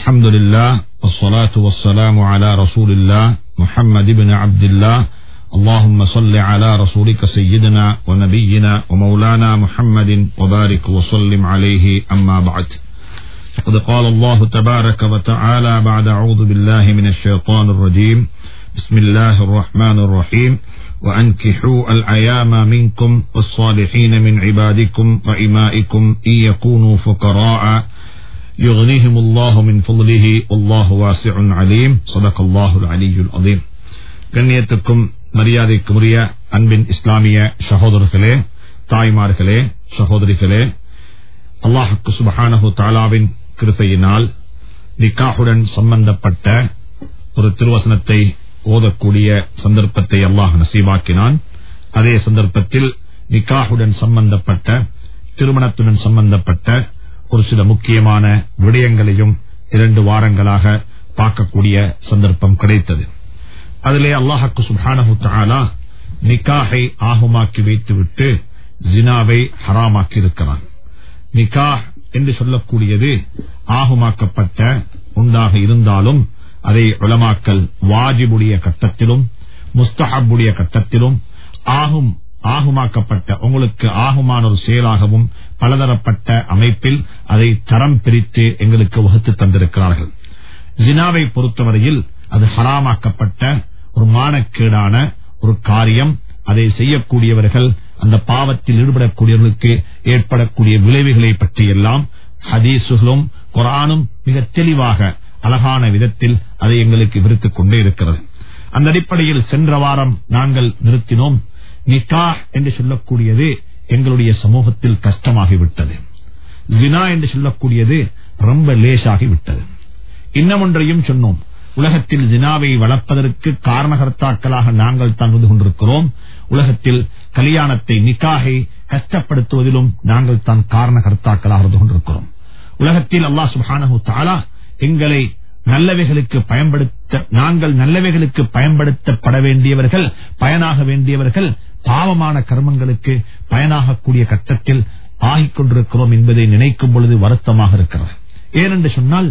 الحمد لله والصلاة والسلام على رسول الله محمد بن عبد الله. اللهم صل على رسولك سيدنا ونبينا ومولانا محمد وبارك وسلم عليه. أما بعد فقد قال الله تبارك وتعالى بعد أعوذ بالله من الشيطان الرجيم. بسم الله الرحمن الرحيم. وأنكحوا الأيام منكم والصالحين من عبادكم وإمائكم إن يكونوا فقراء. يغنيهم الله من فضله والله واسع عليم صدق الله العلي العظيم கண்ணியத்துக்கும் மரியாதைக்குரிய அன்பின் இஸ்லாமிய சகோதரர்களே தாய்மார்களே சகோதரிகளே அல்லாஹுக்கு சுபஹானஹு தாலாவின் கிருபையினால் நிக்காஹுடன் சம்பந்தப்பட்ட ஒரு திருவசனத்தை ஓதக்கூடிய சந்தர்ப்பத்தை அல்லாஹ் நசீபாக்கினான் அதே சந்தர்ப்பத்தில் நிக்காஹுடன் சம்பந்தப்பட்ட திருமணத்துடன் சம்பந்தப்பட்ட ஒரு சில முக்கியமான விடயங்களையும் இரண்டு வாரங்களாக பார்க்கக்கூடிய சந்தர்ப்பம் கிடைத்தது. அதிலே அல்லாஹாக்கு சுஹானஹு தாலா நிக்காஹை ஆகுமாக்கி வைத்துவிட்டு ஜினாவை ஹராமாக்கி இருக்கிறான் நிக்காஹ் என்று சொல்லக்கூடியது ஆகுமாக்கப்பட்ட உண்டாக இருந்தாலும் அதை உலமாக்கல் வாஜிபுடைய கட்டத்திலும் முஸ்தஹபுடைய கட்டத்திலும் ஆகும் ஆகுமாக்கப்பட்ட உங்களுக்கு ஆகுமான ஒரு செயலாகவும் பலதரப்பட்ட அமைப்பில் அதை தரம் பிரித்து எங்களுக்கு வகுத்து தந்திருக்கிறார்கள். ஜினாவை பொறுத்தவரையில் அது ஹராமாக்கப்பட்ட ஒரு மானக்கேடான ஒரு காரியம். அதை செய்யக்கூடியவர்கள் அந்த பாவத்தில் ஈடுபடக்கூடியவர்களுக்கு ஏற்படக்கூடிய விளைவுகளை பற்றியெல்லாம் ஹதீசுகளும் குரானும் மிக தெளிவாக அழகான விதத்தில் அதை எங்களுக்கு விரித்துக் கொண்டே இருக்கிறது. அந்த அடிப்படையில் சென்ற வாரம் நாங்கள் நிறுத்தினோம். நிக்கா என்று சொல்லக்கூடியது எங்களுடைய சமூகத்தில் கஷ்டமாகிவிட்டது. ஜினா என்று சொல்லக்கூடியது ரொம்ப லேசாகிவிட்டது. இன்னும் ஒன்றையும் சொன்னோம். உலகத்தில் ஜினாவை வளர்ப்பதற்கு காரணகர்த்தாக்களாக நாங்கள் தான் கொண்டிருக்கிறோம். உலகத்தில் கல்யாணத்தை நிக்காகை கஷ்டப்படுத்துவதிலும் நாங்கள் தான் காரணகர்த்தாக்களாக இருந்து கொண்டிருக்கிறோம். உலகத்தில் அல்லா சுஹானு தாலா எங்களை நல்லவைகளுக்கு பயன்படுத்த நாங்கள் நல்லவைகளுக்கு பயன்படுத்தப்பட வேண்டியவர்கள் பயனாக வேண்டியவர்கள் பாவமான கர்மங்களுக்கு பயனாகக்கூடிய கட்டத்தில் ஆகிக் கொண்டிருக்கிறோம் என்பதை நினைக்கும் பொழுது வருத்தமாக இருக்கிறது. ஏனென்று சொன்னால்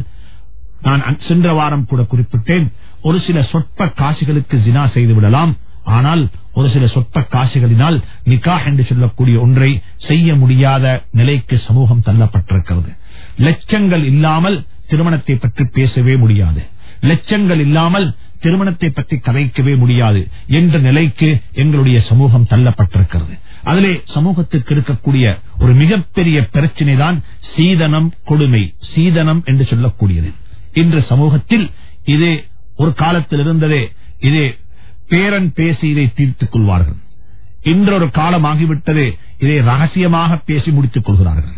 நான் சென்ற வாரம் கூட குறிப்பிட்டேன் ஒரு சில சொற்ப காசுகளுக்கு ஜினா செய்து விடலாம். ஆனால் ஒரு சில சொற்ப காசுகளினால் நிக்காஹ் என்று சொல்லக்கூடிய ஒன்றை செய்ய முடியாத நிலைக்கு சமூகம் தள்ளப்பட்டிருக்கிறது. லட்சங்கள் இல்லாமல் திருமணத்தை பற்றி பேசவே முடியாது. லட்சங்கள் இல்லாமல் திருமணத்தை பற்றி கதைக்கவே முடியாது என்ற நிலைக்கு எங்களுடைய சமூகம் தள்ளப்பட்டிருக்கிறது. அதிலே சமூகத்துக்கு இருக்கக்கூடிய ஒரு மிகப்பெரிய பிரச்சினை தான் சீதனம் கொடுமை. சீதனம் என்று சொல்லக்கூடியது. இன்று சமூகத்தில் இதே ஒரு காலத்தில் இருந்ததே இதே பேரன் பேசி இதை தீர்த்துக் கொள்வார்கள். இன்றொரு காலமாகிவிட்டது இதை ரகசியமாக பேசி முடித்துக் கொள்கிறார்கள்.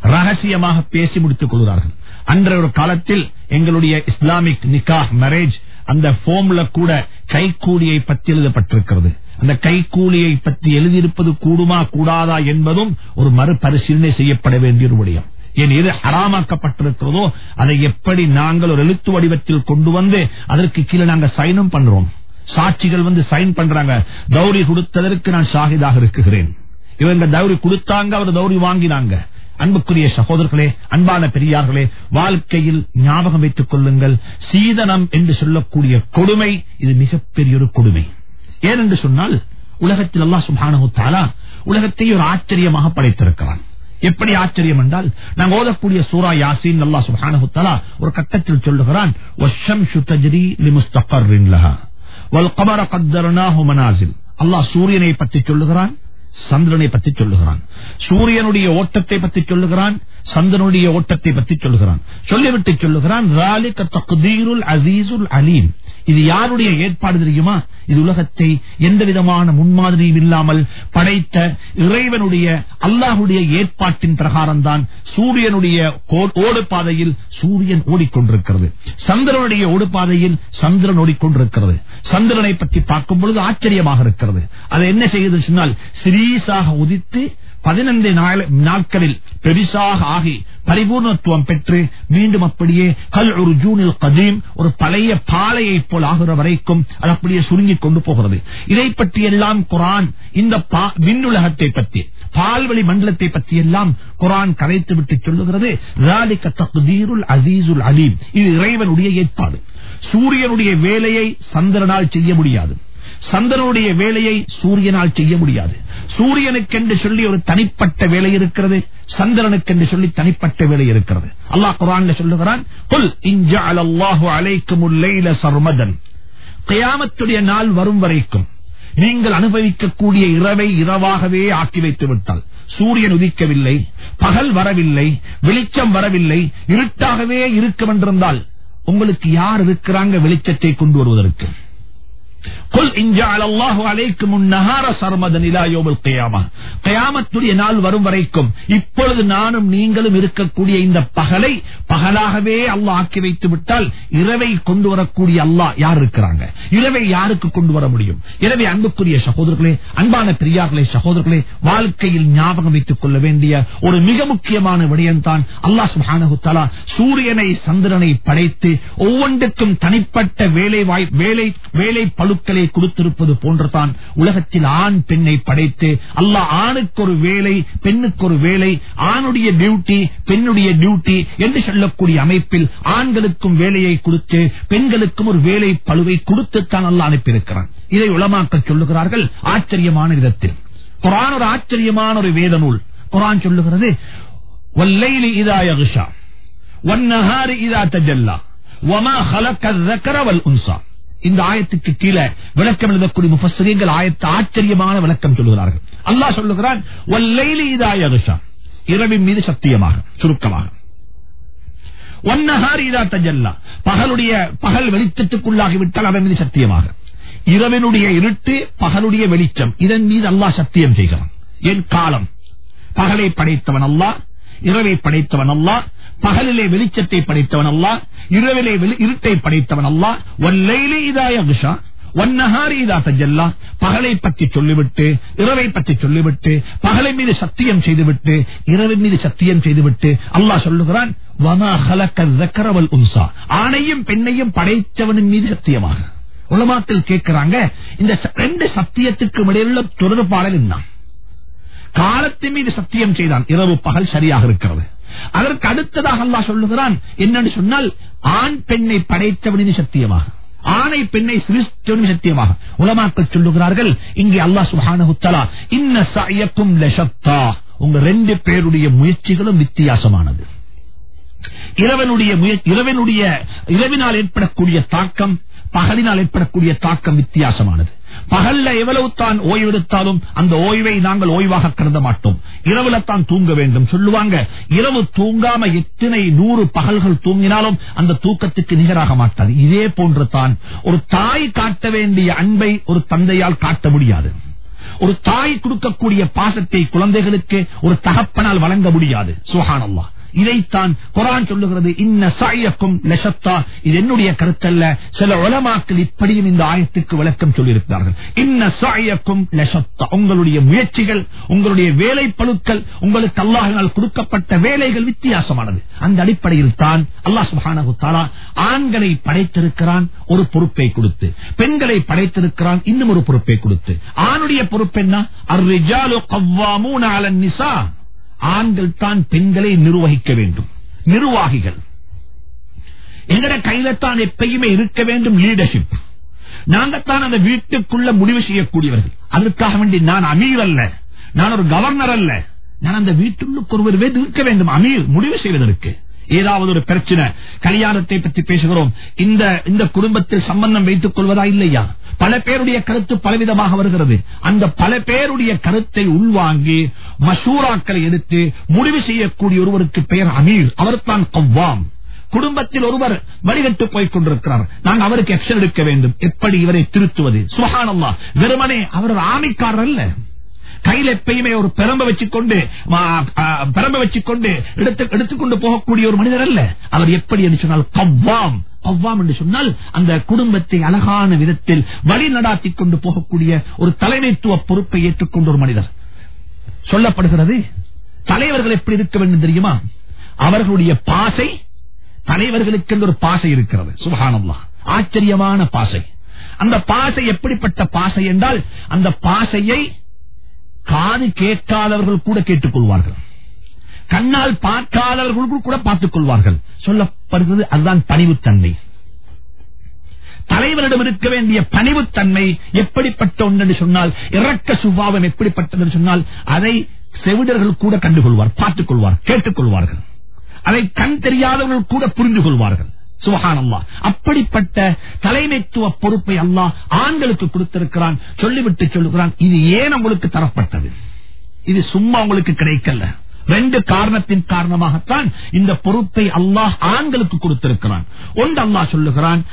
ரகசியமாக பேசி முடித்துக் கொள்கிறார்கள். அன்ற ஒரு காலத்தில் எங்களுடைய இஸ்லாமிக் நிக்காஹ் மேரேஜ் அந்த போம்ல கூட கைக்கூலியை பற்றி எழுதப்பட்டிருக்கிறது. அந்த கைக்கூலியை பற்றி எழுதியிருப்பது கூடுமா கூடாதா என்பதும் ஒரு மறுபரிசீலனை செய்யப்பட வேண்டிய ஒரு விடயம். என் எது ஹராமாக்கப்பட்டிருக்கிறதோ அதை எப்படி நாங்கள் ஒரு எழுத்து வடிவத்தில் கொண்டு வந்து அதற்கு கீழே நாங்கள் சைனும் பண்றோம். சாட்சிகள் வந்து சைன் பண்றாங்க. தௌரி கொடுத்ததற்கு நான் ஷாகிதாக இருக்குகிறேன். இவங்க தௌரி கொடுத்தாங்க அவர் தௌரி வாங்கினாங்க. அன்புக்குரிய சகோதரர்களே அன்பான பெரியார்களே வாழ்க்கையில் ஞாபகம் வைத்துக் கொள்ளுங்கள். சீதனம் என்று சொல்லக்கூடிய கொடுமை இது மிகப்பெரிய ஒரு கொடுமை. ஏனென்று சொன்னால் உலகத்தில் அல்லா சுபானு தாலா உலகத்தை ஒரு ஆச்சரியமாக படைத்திருக்கிறான். எப்படி ஆச்சரியம் என்றால் நாங்கள் ஓதக்கூடிய சூரா யாசின் அல்லா சுபானு தாலா ஒரு கட்டத்தில் சொல்லுகிறான் அல்லாஹ் சூரியனை பற்றி சொல்லுகிறான் சந்திரனை பற்றி சொல்லுகிறான். சூரியனுடைய ஓட்டத்தை பற்றி சொல்லுகிறான் சந்திரனுடைய ஓட்டத்தை பற்றி சொல்லுகிறான். சொல்லிவிட்டு சொல்லுகிறான் அசீசுல் அலீம் இது யாருடைய ஏற்பாடு தெரியுமா? இது உலகத்தை எந்த விதமான முன்மாதிரியும் இல்லாமல் படைத்த இறைவனுடைய அல்லாஹுடைய ஏற்பாட்டின் பிரகாரம் தான் சூரியனுடைய ஓடு பாதையில் சூரியன் ஓடிக்கொண்டிருக்கிறது. சந்திரனுடைய ஓடு பாதையில் சந்திரன் ஓடிக்கொண்டிருக்கிறது. சந்திரனை பற்றி பார்க்கும் பொழுது ஆச்சரியமாக இருக்கிறது. அதை என்ன செய்யுது சொன்னால் சிறீசாக உதித்து பதினைந்து நாட்களில் பெரிசாக ஆகி பரிபூர்ணத்துவம் பெற்று மீண்டும் அப்படியே கல் ஒரு ஜூனில் கதீம் ஒரு பழைய பாலையை போல் ஆகிற வரைக்கும் அது அப்படியே சுருங்கிக் கொண்டு போகிறது. இதை பற்றி குரான் இந்த விண்ணுலகத்தை பற்றி பால்வழி மண்டலத்தை பற்றி எல்லாம் குரான் கரைத்து விட்டு சொல்லுகிறது. அசீசுல் அலீம் இது இறைவனுடைய ஏற்பாடு. சூரியனுடைய வேலையை சந்திரனால் செய்ய முடியாது. சந்திரனுடைய வேலையை சூரியனால் செய்ய முடியாது. சூரியனுக்கென்று சொல்லி ஒரு தனிப்பட்ட வேலை இருக்கிறது சந்திரனுக்கென்று சொல்லி தனிப்பட்ட வேலை இருக்கிறது. அல்லாஹ் குரான்ல சொல்லுகிறான் கயாமத்துடைய நாள் வரும் வரைக்கும் நீங்கள் அனுபவிக்கக்கூடிய இரவை இரவாகவே ஆக்கி வைத்து விட்டால் சூரியன் உதிக்கவில்லை பகல் வரவில்லை வெளிச்சம் வரவில்லை இருட்டாகவே இருக்கும் என்றிருந்தால் உங்களுக்கு யார் இருக்கிறாங்க வெளிச்சத்தை கொண்டு வருவதற்கு? நாள் வரும் வரைக்கும் இப்பொழுது நானும் நீங்களும் இருக்கக்கூடிய இந்த பகலை பகலாகவே அல்லாஹ் ஆக்கி வைத்து விட்டால் இரவை கொண்டு வரக்கூடிய அல்லாஹ் யார் இருக்கிறாங்க? இரவை யாருக்கு கொண்டு வர முடியும்? எனவே அன்புக்குரிய சகோதரர்களே அன்பான பெரியார்களே சகோதரர்களே வாழ்க்கையில் ஞாபகம் வைத்துக் கொள்ள வேண்டிய ஒரு மிக முக்கியமான விடயம் தான் அல்லா சுஹானகுத்தாலா சூரியனை சந்திரனை படைத்து ஒவ்வொன்றுக்கும் தனிப்பட்ட வேலை வேலை வேலை பழுக்களை கொடுத்திருப்பது போன்றுதான் உலகத்தில் ஆண் பெண்ணை படைத்து அல்லாஹ் ஆணுக்கு ஒரு வேலை பெண்ணுக்கு ஒரு வேலை ஆணுடைய டியூட்டி பெண்ணுடைய டியூட்டி என்று சொல்லக்கூடிய அமைப்பில் ஆண்களுக்கும் வேலையை கொடுத்து பெண்களுக்கும் ஒரு வேலை பழுவை கொடுத்துத்தான் அல்லாஹ் அனுப்பியிருக்கிறான் இதை உளமாக்கல் சொல்லுகிறார்கள் ஆச்சரியமான விதத்தில் குரான் ஒரு ஆச்சரியமான ஒரு வேத நூல் குரான் சொல்லுகிறது வல்லைலி இதா யகுஷா வன்னஹாரி இதா தஜல்லா வமா خلق الذكر والانثى இந்த ஆயத்துக்கு கீழே விளக்கம் எழுதக்கூடிய முப்பசரியங்கள் ஆயத்து ஆச்சரியமான விளக்கம் சொல்லுகிறார்கள். அல்லாஹ் சொல்லுகிறான் இரவின் மீது சத்தியமாக சுருக்கமாக. ஒன்னஹார் இதா தஜல்லா. பகலுடைய பகல் வெளிச்சத்துக்குள்ளாகிவிட்டால் அவன் மீது சத்தியமாக. இரவினுடைய இருட்டு பகலுடைய வெளிச்சம். இதன் மீது அல்லாஹ் சத்தியம் செய்கிறான். என் காலம். பகலை படைத்தவன் அல்லாஹ் இரவை படைத்தவன் அல்லா பகலிலே வெளிச்சத்தை படைத்தவன் அல்லா இரவிலே இருட்டை படைத்தவன் அல்லா ஒல்லையிலே இதாய விஷா ஒன்னஹாரி இதா தஜல்லா பகலை பற்றி சொல்லிவிட்டு இரவை பற்றி சொல்லிவிட்டு பகலை மீது சத்தியம் செய்துவிட்டு இரவு மீது சத்தியம் செய்துவிட்டு அல்லாஹ் சொல்லுகிறான் ஆணையும் பெண்ணையும் படைத்தவனின் மீது சத்தியமாக. உலமாத்தில் கேட்கிறாங்க இந்த ரெண்டு சத்தியத்துக்கும் இடையிலுள்ள தொடர்பாளர் என்ன? காலத்தின் மீது சத்தியம் செய்தான் இரவு பகல் சரியாக இருக்கிறது. அதற்கு அடுத்ததாக அல்லா சொல்லுகிறான் என்னன்னு சொன்னால் ஆண் பெண்ணை படைத்தவனின் சத்தியமாக. ஆணை பெண்ணை சிருஷ்டவனின் சத்தியமாக. உலமாக்கள் சொல்லுகிறார்கள் இங்கே அல்லா சுஹானகுத்தலா இன்ன சாயக்கும் லஷத்தா. உங்க ரெண்டு பேருடைய முயற்சிகளும் வித்தியாசமானது. இரவனுடைய இரவனுடைய இரவினால் ஏற்படக்கூடிய தாக்கம் பகலினால் ஏற்படக்கூடிய தாக்கம் வித்தியாசமானது. பகல்ல எவ்வளவு தான் ஓய்வெடுத்தாலும் அந்த ஓய்வை நாங்கள் ஓய்வாக கருத மாட்டோம். இரவுல தான் தூங்க வேண்டும். சொல்லுவாங்க இரவு தூங்காம எத்தனை நூறு பகல்கள் தூங்கினாலும் அந்த தூக்கத்துக்கு நிகராக மாட்டாது. இதே போன்று தான் ஒரு தாய் காட்ட வேண்டிய அன்பை ஒரு தந்தையால் காட்ட முடியாது. ஒரு தாய் கொடுக்கக்கூடிய பாசத்தை குழந்தைகளுக்கு ஒரு தகப்பனால் வழங்க முடியாது. சுஹானல்லா இதைத்தான் குரான் சொல்லுகிறது. இன்ன சாயக்கும் லெசத்தா இது என்னுடைய கருத்தல்ல. சில உலமாக்கள் இப்படியும் இந்த ஆயத்துக்கு விளக்கம் சொல்லியிருக்கிறார்கள். இன்ன சாயக்கும் லெசத்தா உங்களுடைய முயற்சிகள் உங்களுடைய வேலை பழுக்கள் உங்களுக்கு அல்லாஹினால் கொடுக்கப்பட்ட வேலைகள் வித்தியாசமானது. அந்த அடிப்படையில் தான் அல்லாஹ் சுப்ஹானஹு தாரா ஆண்களை படைத்திருக்கிறான் ஒரு பொறுப்பை கொடுத்து. பெண்களை படைத்திருக்கிறான் இன்னும் ஒரு பொறுப்பை கொடுத்து. ஆணுடைய பொறுப்பு என்ன? அர்ரிஜாலு கவ்வாமூன் அலன் நிசா ஆண்கள் தான் பெண்களை நிர்வகிக்க வேண்டும். நிர்வாகிகள். எங்கட கையில தான் எப்பயுமே இருக்க வேண்டும் லீடர்ஷிப் நாங்கத்தான் அந்த வீட்டுக்குள்ள முடிவு செய்யக்கூடியவர்கள். அதற்காக வேண்டி நான் அமீர் அல்ல. நான் ஒரு கவர்னர் அல்ல. நான் அந்த வீட்டுக்கு ஒருவர் இருக்க வேண்டும். அமீர் முடிவு செய்வதற்கு. ஏதாவது ஒரு பிரச்சனை கல்யாணத்தை பற்றி பேசுகிறோம். இந்த இந்த குடும்பத்தில் சம்பந்தம் வைத்துக் கொள்வதா இல்லையா? பல பேருடைய கருத்து பலவிதமாக வருகிறது. அந்த பல பேருடைய கருத்தை உள்வாங்கி மசூராக்களை எடுத்து முடிவு செய்யக்கூடிய ஒருவருக்கு பெயர் அமீர். அவர்தான் கவ்வாம். குடும்பத்தில் ஒருவர் வழிகட்டு போய் கொண்டிருக்கிறார். நான் அவருக்கு எக்ஷன் எடுக்க வேண்டும். எப்படி இவரை திருத்துவது? சுகானம்மா வெறுமனே அவர் ஆமைக்காரர் அல்ல. கையில எப்பயுமே ஒரு பெரம்ப வச்சுக்கொண்டு பெரம்ப வச்சுக்கொண்டு எடுத்து எடுத்துக்கொண்டு போகக்கூடிய ஒரு மனிதர் அல்ல. அவர் எப்படி என்று சொன்னால் கவ்வாம். கவ்வாம் என்று சொன்னால் அந்த குடும்பத்தை அழகான விதத்தில் வழி நடாத்தி கொண்டு போகக்கூடிய ஒரு தலைமைத்துவ பொறுப்பை ஏற்றுக்கொண்ட ஒரு மனிதர். சொல்லப்படுகிறது தலைவர்கள் எப்படி இருக்க வேண்டும் தெரியுமா? அவர்களுடைய பாசை தலைவர்களுக்கு ஒரு பாசை இருக்கிறது. சுபகானம்லா ஆச்சரியமான பாசை. அந்த பாசை எப்படிப்பட்ட பாசை என்றால் அந்த பாசையை காது கேட்காதவர்கள் கூட கேட்டுக்கொள்வார்கள். கண்ணால் பார்க்காதவர்கள் கூட பார்த்துக் கொள்வார்கள். சொல்லப்படுகிறது அதுதான் பணிவுத்தன்மை. தலைவரிடம் இருக்க வேண்டிய பணிவுத்தன்மை எப்படிப்பட்ட ஒன்று என்று சொன்னால் இறக்க சுபாவம் எப்படிப்பட்டது சொன்னால் அதை செவிடர்கள் கூட கண்டுகொள்வார் பார்த்துக் கொள்வார் கேட்டுக்கொள்வார்கள் அதை கண் தெரியாதவர்கள் கூட புரிந்து கொள்வார்கள். சுபஹானல்லா அப்படிப்பட்ட தலைமைத்துவ பொறுப்பை அல்லாஹ் ஆண்களுக்கு கொடுத்திருக்கிறான் சொல்லிவிட்டு சொல்லுகிறான். இது ஏன் உங்களுக்கு தரப்பட்டது? இது சும்மா உங்களுக்கு கிடைக்கல. ரெண்டு காரணத்தின் காரணமாகத்தான் இந்த பொறுப்பை அல்லாஹ் ஆண்களுக்கு கொடுத்திருக்கிறான். ஒன்று அல்லாஹ் சொல்லுகிறான்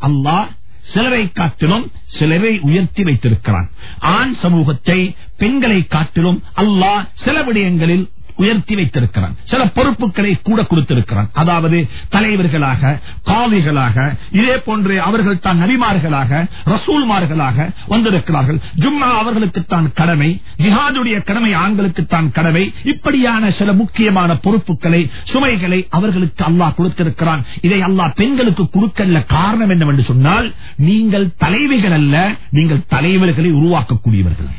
அல்லாஹ் சிலரை காட்டிலும் சிலரை உயர்த்தி வைத்திருக்கிறான். ஆண் சமூகத்தை பெண்களை காட்டிலும் அல்லாஹ் சில விடயங்களில் உயர்த்தி வைத்திருக்கிறான். சில பொறுப்புகளை கூட கொடுத்திருக்கிறான். அதாவது தலைவர்களாக காவிகளாக இதே போன்று அவர்கள் தான் நபிமார்களாக ரசூல்மார்களாக வந்திருக்கிறார்கள். ஜும்மா அவர்களுக்கு தான் கடமை ஜிஹாதுடைய கடமை ஆண்களுக்கு தான் கடமை. இப்படியான சில முக்கியமான பொறுப்புகளை சுமைகளை அவர்களுக்கு அல்லாஹ் கொடுத்திருக்கிறான். இதை அல்லாஹ் பெண்களுக்கு கொடுக்கல காரணம் என்னவென்று சொன்னால் நீங்கள் தலைவிகள் அல்ல நீங்கள் தலைவர்களை உருவாக்கக்கூடியவர்கள்.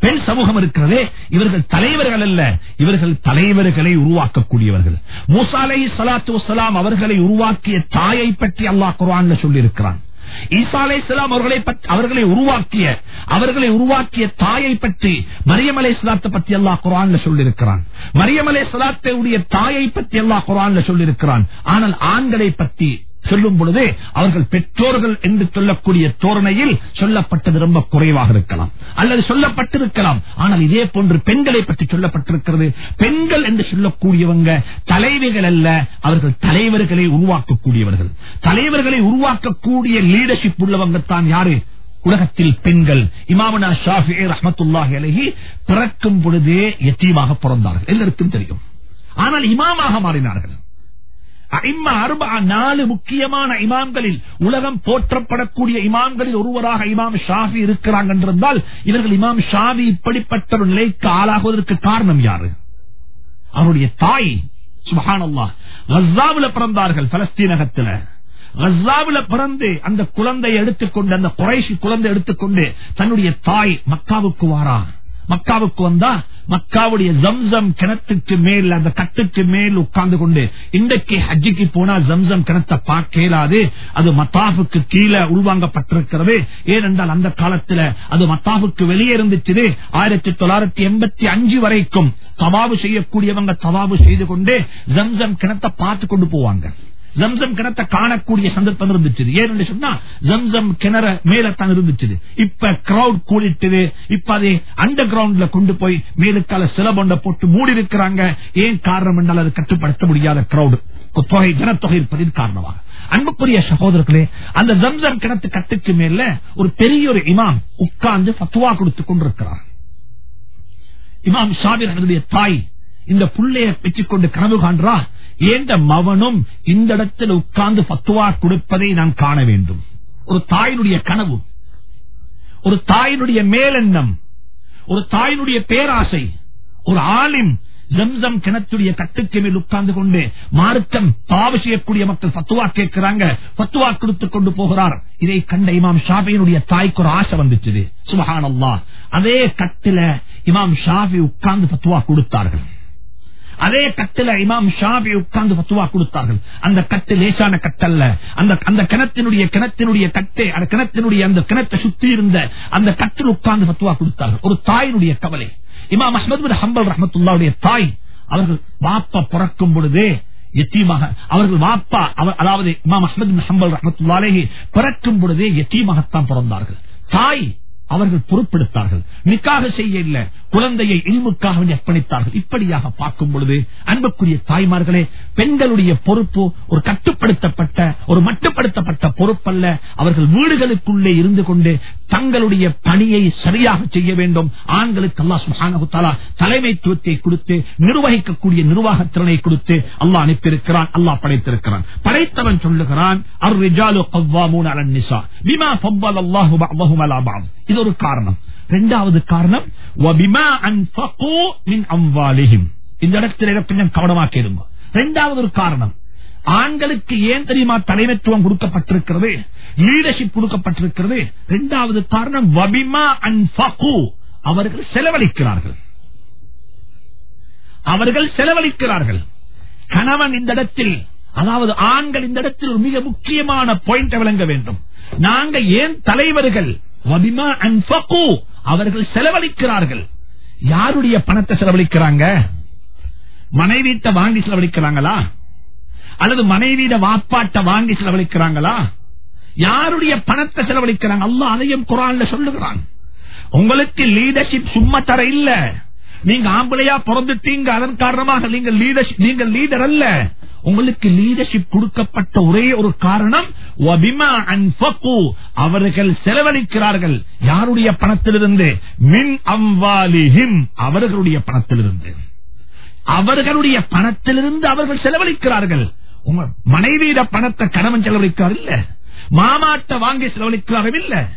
பெண் சமூகம் இருக்கிறதே இவர்கள் தலைவர்கள் அல்ல. இவர்கள் தலைவர்களை உருவாக்கக்கூடியவர்கள். மூசாலை சலாத்து வசலாம் அவர்களை உருவாக்கிய தாயை பற்றி அல்லாஹ் குரான் சொல்லியிருக்கிறான். ஈசா அலை அவர்களை அவர்களை உருவாக்கிய அவர்களை உருவாக்கிய தாயை பற்றி மரியமலை சலாத்தை பற்றி அல்லாஹ் குரான் சொல்லியிருக்கிறான். மரியமலை சலாத்தையுடைய தாயை பற்றி அல்லாஹ் குரான் சொல்லியிருக்கிறான். ஆனால் ஆண்களை பற்றி சொல்லும் பொழுது அவர்கள் பெற்றோர்கள் என்று சொல்லக்கூடிய தோரணையில் சொல்லப்பட்டது ரொம்ப குறைவாக இருக்கலாம். அல்லது சொல்லப்பட்டிருக்கலாம். ஆனால் இதே போன்று பெண்களை பற்றி சொல்லப்பட்டிருக்கிறது. பெண்கள் என்று சொல்லக்கூடியவங்க தலைவிகள் அல்ல அவர்கள் தலைவர்களை உருவாக்கக்கூடியவர்கள். தலைவர்களை உருவாக்கக்கூடிய லீடர்ஷிப் உள்ளவங்க தான் யாரு? உலகத்தில் பெண்கள். இமாமனா ஷாஃபி ரஹமத்துல்லாஹி அலஹி பிறக்கும் பொழுதே எத்தீமாக பிறந்தார்கள். எல்லாருக்கும் தெரியும். ஆனால் இமாமாக மாறினார்கள். நாலு முக்கியமான இமாம்களில் உலகம் போற்றப்படக்கூடிய இமாம்களில் ஒருவராக இமாம் ஷாஃபி இருக்கிறாங்க என்றிருந்தால் இவர்கள் இமாம் ஷாஃபி இப்படிப்பட்ட ஒரு நிலைக்கு ஆளாகுவதற்கு காரணம் யாரு? அவருடைய தாய் சுபஹானல்லா கசாவில் பிறந்தார்கள் பலஸ்தீனகத்தில் கசாவில் பிறந்து அந்த குழந்தையை எடுத்துக்கொண்டு அந்த குறைசி குழந்தை எடுத்துக்கொண்டு தன்னுடைய தாய் மக்காவுக்கு வாரா. மக்காவுக்கு வந்தா மக்காவுடைய ஜம்சம் கிணத்துக்கு மேல் அந்த கட்டுக்கு மேல் உட்கார்ந்து கொண்டு இன்றைக்கு ஹஜ்ஜிக்கு போனா ஜம்சம் கிணத்தை பார்க்க இயலாது அது மத்தாஃபுக்கு கீழே உள்வாங்கப்பட்டிருக்கிறது. ஏனென்றால் அந்த காலத்துல அது மத்தாஃபுக்கு வெளியே இருந்துச்சு ஆயிரத்தி தொள்ளாயிரத்தி எண்பத்தி அஞ்சு வரைக்கும் தவாபு செய்யக்கூடியவங்க தவாபு செய்து கொண்டு ஜம்சம் கிணத்தை பார்த்து கொண்டு போவாங்க. ஜம்சம் கிணத்தை காணக்கூடிய சந்தர்ப்பம் இருந்துச்சு. ஏன்னு சொன்னா ஜம்சம் கிணற மேலத்தான் இருந்துச்சு. இப்ப கிரௌட் கூடிட்டு இப்ப அதை அண்டர் கிரவுண்ட்ல கொண்டு போய் மேலுக்கால சிலபொண்ட போட்டு மூடி இருக்கிறாங்க. ஏன் காரணம் என்றால் அது கட்டுப்படுத்த முடியாத கிரௌடு தொகை ஜனத்தொகை இருப்பதின் காரணமாக. அன்புக்குரிய சகோதரர்களே அந்த ஜம்சம் கிணத்து கட்டுக்கு மேல ஒரு பெரிய ஒரு இமாம் உட்கார்ந்து பத்துவா கொடுத்துக் கொண்டிருக்கிறார். இமாம் ஷாபிர் தாய் இந்த புள்ளைய பெற்றுக்கொண்டு கனவு காண்றா? ஏந்த மவனும் இந்த இடத்தில் உட்கார்ந்து பத்துவா கொடுப்பதை நான் காண வேண்டும். ஒரு தாயினுடைய கனவு ஒரு தாயினுடைய மேலெண்ணம் ஒரு தாயினுடைய பேராசை ஒரு ஆலிம் ஜம்சம் கிணத்துடைய கட்டுக்கு மேல் உட்கார்ந்து கொண்டு மார்க்கம் தாவு செய்யக்கூடிய மக்கள் பத்துவா கேட்கிறாங்க பத்துவா கொடுத்துக் கொண்டு போகிறார். இதை கண்ட இமாம் ஷாபியினுடைய தாய்க்கு ஒரு ஆசை வந்துச்சு சுபஹான் அல்லா அதே கட்டில இமாம் ஷாபி உட்கார்ந்து பத்துவா கொடுத்தார்கள். அதே கட்டில இமாம் ஷாபி உட்கார்ந்து பத்துவா கொடுத்தார்கள். அந்த கட்டு லேசான கட்டல்ல. அந்த அந்த கிணத்தினுடைய கிணத்தினுடைய கட்டை அந்த கிணத்தினுடைய அந்த கிணத்தை சுத்தி இருந்த அந்த கட்டில் உட்கார்ந்து பத்துவா கொடுத்தார்கள். ஒரு தாயினுடைய கவலை. இமாம் அஹமது ஹம்பல் ரஹமத்துல்லாவுடைய தாய் அவர்கள் வாப்பா பிறக்கும் பொழுதே எத்தீமாக அவர்கள் வாப்பா அதாவது இமாம் அஹமது ஹம்பல் ரஹமத்துல்லாலேயே பிறக்கும் பொழுதே எத்தீமாகத்தான் பிறந்தார்கள். தாய் அவர்கள் பொறுப்பெடுத்தார்கள். நிக்காக செய்ய இல்ல. குழந்தையை இனிமுக்காக அர்ப்பணித்தார்கள். இப்படியாக பார்க்கும் பொழுது அன்புக்குரிய தாய்மார்களே பெண்களுடைய பொறுப்பு ஒரு கட்டுப்படுத்தப்பட்ட ஒரு மட்டுப்படுத்தப்பட்ட பொறுப்பல்ல. அவர்கள் வீடுகளுக்குள்ளே இருந்து கொண்டு தங்களுடைய பணியை சரியாக செய்ய வேண்டும். ஆண்களுக்கு அல்லா சுஹானகுத்தாலா தலைமைத்துவத்தை கொடுத்து நிர்வகிக்கக்கூடிய நிர்வாக திறனை கொடுத்து அல்லாஹ் அனுப்பியிருக்கிறான் அல்லாஹ் படைத்திருக்கிறான். படைத்தவன் சொல்லுகிறான் இது ஒரு காரணம். இரண்டாவது காரணம் இந்த இடத்தில் கொஞ்சம் கவனமாக இருங்க இரண்டாவது ஒரு காரணம் ஆண்களுக்கு ஏன் தெரியுமா தலைமைத்துவம் கொடுக்கப்பட்டிருக்கிறது லீடர்ஷிப் கொடுக்கப்பட்டிருக்கிறது? இரண்டாவது காரணம் வபிமா அன்பகு அவர்கள் செலவழிக்கிறார்கள். அவர்கள் செலவழிக்கிறார்கள். கணவன் இந்த இடத்தில் அதாவது ஆண்கள் இந்த இடத்தில் ஒரு மிக முக்கியமான பாயிண்ட் விளங்க வேண்டும். நாங்க ஏன் தலைவர்கள் வபிமா அன்பகு அவர்கள் செலவழிக்கிறார்கள். யாருடைய பணத்தை செலவழிக்கிறாங்க? மனைவீட்டை வாங்கி செலவழிக்கிறாங்களா? அல்லது மனைவியிட வாப்பாட்ட வாங்கி செலவழிக்கிறாங்களா? யாருடைய பணத்தை செலவழிக்கிறாங்க? அல்லாஹ் அதையும் குரான்ல சொல்லுகிறான். உங்களுக்கு லீடர்ஷிப் சும்மா தர இல்ல. நீங்க ஆம்பளையா பிறந்துட்டீங்க அதன் காரணமாக நீங்க லீடர்ஷிப் நீங்க லீடர் அல்ல. உங்களுக்கு லீடர்ஷிப் கொடுக்கப்பட்ட ஒரே ஒரு காரணம் அவர்கள் செலவழிக்கிறார்கள். யாருடைய பணத்திலிருந்து? மின் அம்வாலிஹிம் அவர்களுடைய பணத்திலிருந்து. அவர்களுடைய பணத்திலிருந்து அவர்கள் செலவழிக்கிறார்கள். உங்க மனைவியிட பணத்தை கணவன் செலவழிக்கிறார் இல்ல? மாமாட்ட வாங்கி செலவழிக்கிறார்கள் இல்ல?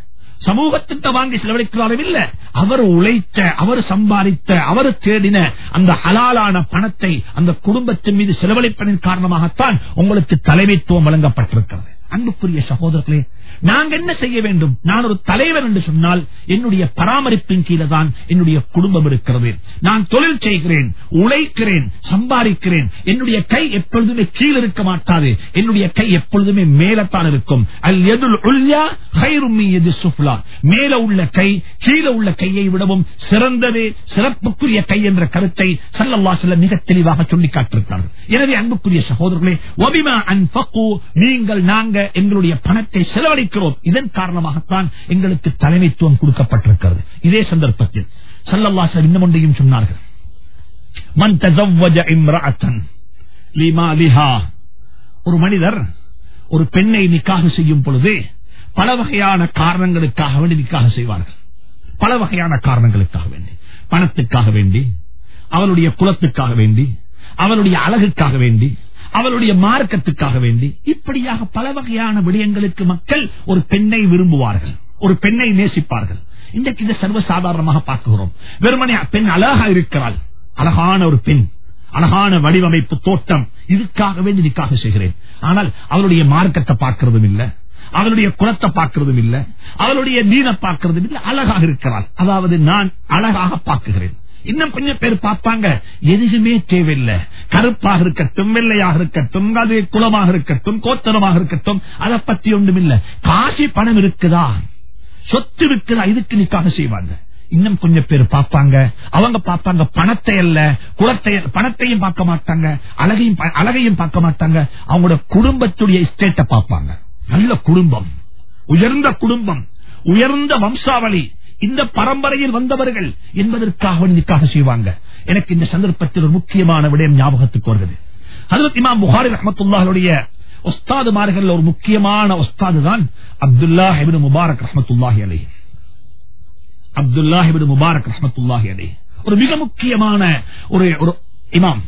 சமூகத்திட்ட வாங்கி செலவழிக்கிறாரும் இல்ல அவர் உழைத்த அவர் சம்பாதித்த அவர் தேடின அந்த ஹலாலான பணத்தை அந்த குடும்பத்தின் மீது செலவழிப்பதன் காரணமாகத்தான் உங்களுக்கு தலைமைத்துவம் வழங்கப்பட்டிருக்கிறது. அன்புக்குரிய சகோதரர்களே நாங்க என்ன செய்ய வேண்டும்? நான் ஒரு தலைவர் என்று சொன்னால் என்னுடைய பராமரிப்பின் கீழே தான் என்னுடைய குடும்பம் இருக்கிறது. நான் தொழில் செய்கிறேன் உழைக்கிறேன் சம்பாதிக்கிறேன். என்னுடைய கை எப்பொழுதுமே கீழ் இருக்க மாட்டாது. என்னுடைய கை எப்பொழுதுமே மேலத்தான் இருக்கும். அல் எது மேல உள்ள கை கீழே உள்ள கையை விடவும் சிறந்தது சிறப்புக்குரிய கை என்ற கருத்தை சல்லல்லா சில மிக தெளிவாக சொல்லி காட்டிருக்கிறார்கள் எனவே அன்புக்குரிய சகோதரர்களே ஒபிமா அன்பகு நீங்கள் நாங்க எங்களுடைய பணத்தை இருக்கிறோம். இதன் காரணமாகத்தான் எங்களுக்கு தலைமைத்துவம் கொடுக்கப்பட்டிருக்கிறது. இதே சந்தர்ப்பத்தில் சல்லல்லா சில இன்னும் ஒன்றையும் சொன்னார்கள். மன் தஸவ்வஜ இம்ரஅத்தன் லிமாலிஹா ஒரு மனிதர் ஒரு பெண்ணை நிக்காக செய்யும் பொழுது பல வகையான காரணங்களுக்காக வேண்டி நிக்காக செய்வார்கள். பல வகையான காரணங்களுக்காக வேண்டி. பணத்துக்காக வேண்டி அவளுடைய குலத்துக்காக வேண்டி அவளுடைய அழகுக்காக வேண்டி அவளுடைய மார்க்கத்துக்காக வேண்டி இப்படியாக பல வகையான விடயங்களுக்கு மக்கள் ஒரு பெண்ணை விரும்புவார்கள் ஒரு பெண்ணை நேசிப்பார்கள். இன்றைக்கு இதை சர்வசாதாரணமாக பார்க்கிறோம். வெறுமனே பெண் அழகா இருக்கிறாள். அழகான ஒரு பெண் அழகான வடிவமைப்பு தோட்டம் இதுக்காக வேண்டி நிக்காக செய்கிறேன். ஆனால் அவருடைய மார்க்கத்தை பார்க்கிறதும் இல்ல அவளுடைய குலத்தை பார்க்கிறதும் இல்ல அவளுடைய நீனை பார்க்கிறதும் இல்ல அழகாக இருக்கிறாள். அதாவது நான் அழகாக பார்க்குகிறேன். இன்னும் கொஞ்சம் பேர் பார்ப்பாங்க. எதுவுமே தேவையில்லை. கருப்பாக இருக்கட்டும் வெள்ளையாக இருக்கட்டும் அது குளமாக இருக்கட்டும் கோத்தரமாக இருக்கட்டும் அதை பத்தி ஒன்றும் இல்ல காசி பணம் இருக்குதா? சொத்து இருக்குதா? இதுக்கு நிக்காக செய்வாங்க. இன்னும் கொஞ்சம் பேர் பார்ப்பாங்க. அவங்க பார்ப்பாங்க பணத்தை அல்ல குளத்தை பணத்தையும் பார்க்க மாட்டாங்க அழகையும் அழகையும் பார்க்க மாட்டாங்க. அவங்களோட குடும்பத்துடைய ஸ்டேட்டை பார்ப்பாங்க. நல்ல குடும்பம். உயர்ந்த குடும்பம். உயர்ந்த வம்சாவளி. இந்த பரம்பரையில் வந்தவர்கள் என்பதற்காக வேண்டிக்காக செய்வாங்க. எனக்கு இந்த சந்தர்ப்பத்தில் ஒரு முக்கியமான விடயம் ஞாபகத்துக்கு வருகிறது. ஹஜரத் இமாம் புகாரி ரஹமத்துல்லாஹுடைய ஒஸ்தாதுமார்கள் ஒரு முக்கியமான ஒஸ்தாது தான் அப்துல்லா ஹெபின் முபாரக் ரஹமத்துல்லாஹி அலைஹி. அப்துல்லா ஹெபின் முபாரக் ரஹமத்துல்லாஹி அலைஹி. ஒரு மிக முக்கியமான ஒரு ஒரு இமாம்.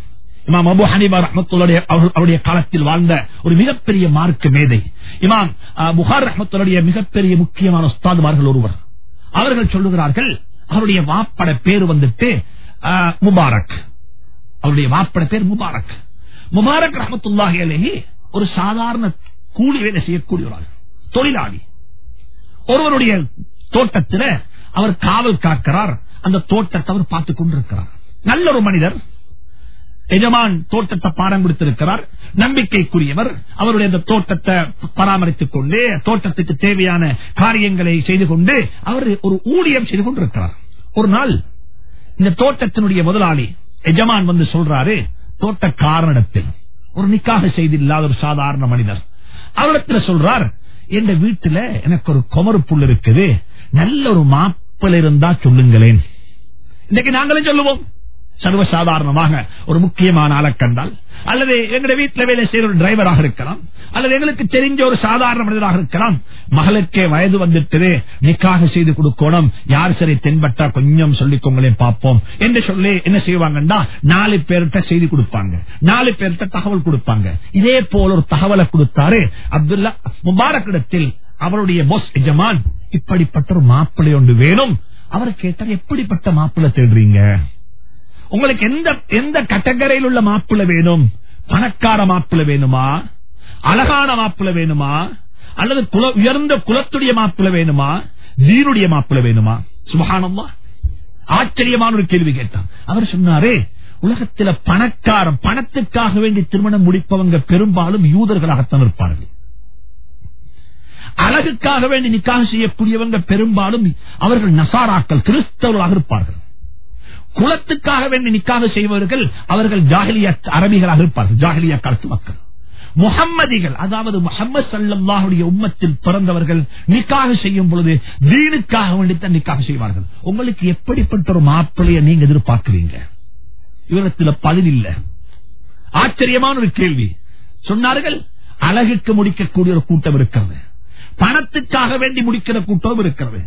இமாம் அபு ஹனிபா ரஹமத்துல்லாஹி அவருடைய காலத்தில் வாழ்ந்த ஒரு மிகப்பெரிய மார்க்க மேதை. இமாம் புகார் ரஹமத்துல்லாஹுடைய மிகப்பெரிய முக்கியமான உஸ்தாதுமார்கள் ஒருவர். அவர்கள் சொல்லுகிறார்கள் அவருடைய வாப்பட பேர் வந்துட்டு முபாரக். அவருடைய வாப்பட பேர் முபாரக். முபாரக் ரஹமத்துல்லாஹி அலைஹி ஒரு சாதாரண கூலி வேலை செய்யக்கூடிய தொழிலாளி. ஒருவருடைய தோட்டத்தில் அவர் காவல் காக்கிறார் அந்த தோட்டத்தை அவர் பார்த்துக் கொண்டிருக்கிறார். நல்ல ஒரு மனிதர் எஜமான் தோட்டத்தை பாடம் கொடுத்திருக்கிறார். நம்பிக்கைக்குரியவர். அவருடைய அந்த தோட்டத்தை பராமரித்துக் கொண்டு தோட்டத்துக்கு தேவையான காரியங்களை செய்து கொண்டு அவர் ஒரு ஊழியம் செய்து கொண்டிருக்கிறார். ஒரு நாள் இந்த தோட்டத்தினுடைய முதலாளி எஜமான் வந்து சொல்றாரு தோட்டக்காரனிடத்தில் ஒரு நிக்காக செய்தில்லாத ஒரு சாதாரண மனிதர். அவரிடத்தில் சொல்றார் என் வீட்டுல எனக்கு ஒரு குமரு புல் இருக்குது. நல்ல ஒரு மாப்பிள இருந்தா சொல்லுங்களேன். இன்னைக்கு நாங்களே சொல்லுவோம். சர்வசாதாரணமாக ஒரு முக்கியமான ஆளை கண்டால் அல்லது எங்களுடைய வீட்டில் வேலை செய்யற ஒரு டிரைவராக இருக்கலாம் அல்லது எங்களுக்கு தெரிஞ்ச ஒரு சாதாரண மனிதராக இருக்கலாம் மகளுக்கே வயது வந்துட்டு நிக்காக செய்து கொடுக்கணும் யார் சரி தென்பட்டா கொஞ்சம் சொல்லிக்கோங்களே பார்ப்போம் என்று சொல்லி என்ன செய்வாங்கன்னா நாலு பேர்கிட்ட செய்தி கொடுப்பாங்க. நாலு பேர்கிட்ட தகவல் கொடுப்பாங்க. இதே போல ஒரு தகவலை கொடுத்தாரு அப்துல்லா முபாரக்கிடத்தில் அவருடைய பொஸ் எஜமான் இப்படிப்பட்ட ஒரு மாப்பிள்ளை ஒன்று வேணும். அவர் கேட்டார் எப்படிப்பட்ட மாப்பிள்ளை தேடுறீங்க? உங்களுக்கு எந்த எந்த கட்டகரையில் உள்ள மாப்பிள்ளை வேணும்? பணக்கார மாப்பிள்ள வேணுமா? அழகான மாப்பிள்ள வேணுமா? அல்லது குல உயர்ந்த குலத்துடைய மாப்பிள்ள வேணுமா? தீனுடைய மாப்பிள்ள வேணுமா? சுபகானம்மா ஆச்சரியமான ஒரு கேள்வி கேட்டான். அவர் சொன்னாரே உலகத்தில பணக்காரம் பணத்துக்காக வேண்டி திருமணம் முடிப்பவங்க பெரும்பாலும் யூதர்களாகத்தான் இருப்பார்கள். அழகுக்காக வேண்டி நிக்காக செய்யக்கூடியவங்க பெரும்பாலும் அவர்கள் நசாராக்கள் கிறிஸ்தவர்களாக இருப்பார்கள். குலத்துக்காக வேண்டி நிக்காக செய்பவர்கள் அவர்கள் ஜாகிலிய அரபிகளாக இருப்பார்கள். ஜாகிலிய காலத்து மக்கள். முகம்மதிகள் அதாவது முகமது சல்லாஹுடைய உம்மத்தில் பிறந்தவர்கள் நிக்காக செய்யும் பொழுது தீனுக்காக வேண்டித்தான் நிக்காக செய்வார்கள். உங்களுக்கு எப்படிப்பட்ட ஒரு மாப்பிள்ளைய நீங்க எதிர்பார்க்கிறீங்க? இவரத்தில் பதில் இல்ல. ஆச்சரியமான ஒரு கேள்வி. சொன்னார்கள் அழகுக்கு முடிக்கக்கூடிய ஒரு கூட்டம் இருக்கிறது. பணத்துக்காக வேண்டி முடிக்கிற கூட்டம் இருக்கிறது.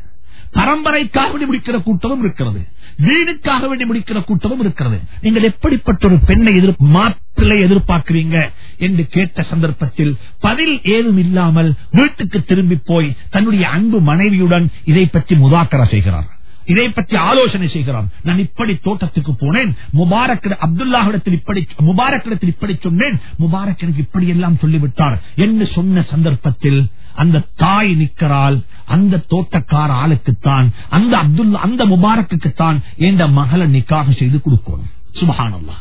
பரம்பரைக்காக வேண்டி முடிக்கிற கூட்டமும் இருக்கிறது. வீடுக்காக வேண்டி முடிக்கிற கூட்டமும் இருக்கிறது. நீங்கள் எப்படிப்பட்ட ஒரு பெண்ணை எதிர் மாப்பிள்ளை எதிர்பார்க்கிறீங்க என்று கேட்ட சந்தர்ப்பத்தில் பதில் ஏதும் இல்லாமல் வீட்டுக்கு திரும்பி போய் தன்னுடைய அன்பு மனைவியுடன் இதை பற்றி முதாக்கரா செய்கிறார். இதை பற்றி ஆலோசனை செய்கிறான் நான் இப்படி தோட்டத்துக்கு போனேன். முபாரக் அப்துல்லாஹிடத்தில் இப்படி முபாரக்கிடத்தில் இப்படி சொன்னேன். முபாரக் எனக்கு இப்படி எல்லாம் சொல்லிவிட்டார் என்று சொன்ன சந்தர்ப்பத்தில் அந்த தாய் நிற்கிறாள் அந்த தோட்டக்கார ஆளுக்குத்தான் அந்த அப்துல்லா அந்த முபாரக்குத்தான் என்ற மகளை நிக்காக செய்து கொடுக்கணும். சுபஹானல்லா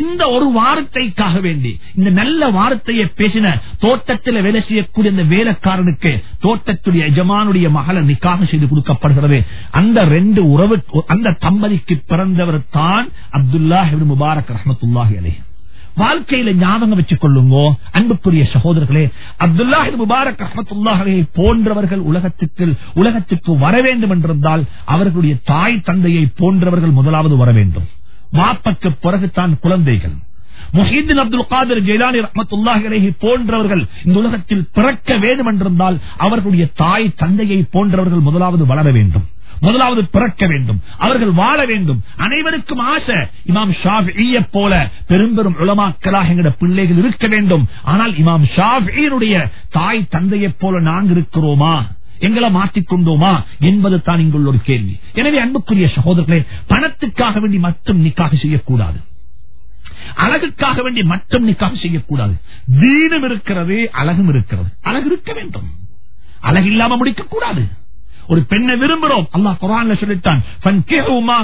இந்த ஒரு வார்த்தைக்காக வேண்டி இந்த நல்ல வார்த்தையை பேசின தோட்டத்தில் வேலை செய்யக்கூடிய இந்த வேலைக்காரனுக்கு தோட்டத்துடைய எஜமானுடைய மகளை நிக்காக செய்து கொடுக்கப்படுகிறது. அந்த ரெண்டு உறவு அந்த தம்பதிக்கு பிறந்தவர் தான் அப்துல்லாஹிபின் முபாரக் ரஹமத்துல்லாஹி அலே வாழ்க்கையில ஞாபகம் வச்சுக் கொள்ளுங்கோ அன்புக்குரிய சகோதரர்களே அப்துல்லாஹி முபாரக் ரஹமத்துல்லாஹே போன்றவர்கள் உலகத்துக்கு உலகத்துக்கு வர வேண்டும் என்றிருந்தால் அவர்களுடைய தாய் தந்தையை போன்றவர்கள் முதலாவது வர வேண்டும். மாப்பக்கு பிறகுதான் குழந்தைகள். முஹீத்தின் அப்துல் காதர் ஜெயிலானி ரஹமத்துல்லாஹி போன்றவர்கள் இந்த உலகத்தில் பிறக்க வேண்டும் என்றிருந்தால் அவர்களுடைய தாய் தந்தையை போன்றவர்கள் முதலாவது வளர வேண்டும். முதலாவது பிறக்க வேண்டும். அவர்கள் வாழ வேண்டும். அனைவருக்கும் ஆசை இமாம் ஷாஃபியை போல பெரும் பெரும் உளமாக்கலாக எங்களுடைய பிள்ளைகள் இருக்க வேண்டும். ஆனால் இமாம் ஷாஃபியினுடைய தாய் தந்தையைப் போல நாங்கள் இருக்கிறோமா எங்களை மாற்றிக்கொண்டோமா என்பது தான் இங்குள்ள ஒரு கேள்வி. எனவே அன்புக்குரிய சகோதரர்களே பணத்துக்காக வேண்டி மட்டும் நிக்காக செய்யக்கூடாது. அழகுக்காக வேண்டி மட்டும் நிக்காக செய்யக்கூடாது. தீனம் இருக்கிறது அழகும் இருக்கிறது. அழகு இருக்க வேண்டும். அழகு இல்லாம முடிக்க கூடாது ஒரு பெண்ணை விரும்புறோம் அல்லாஹ் குரான்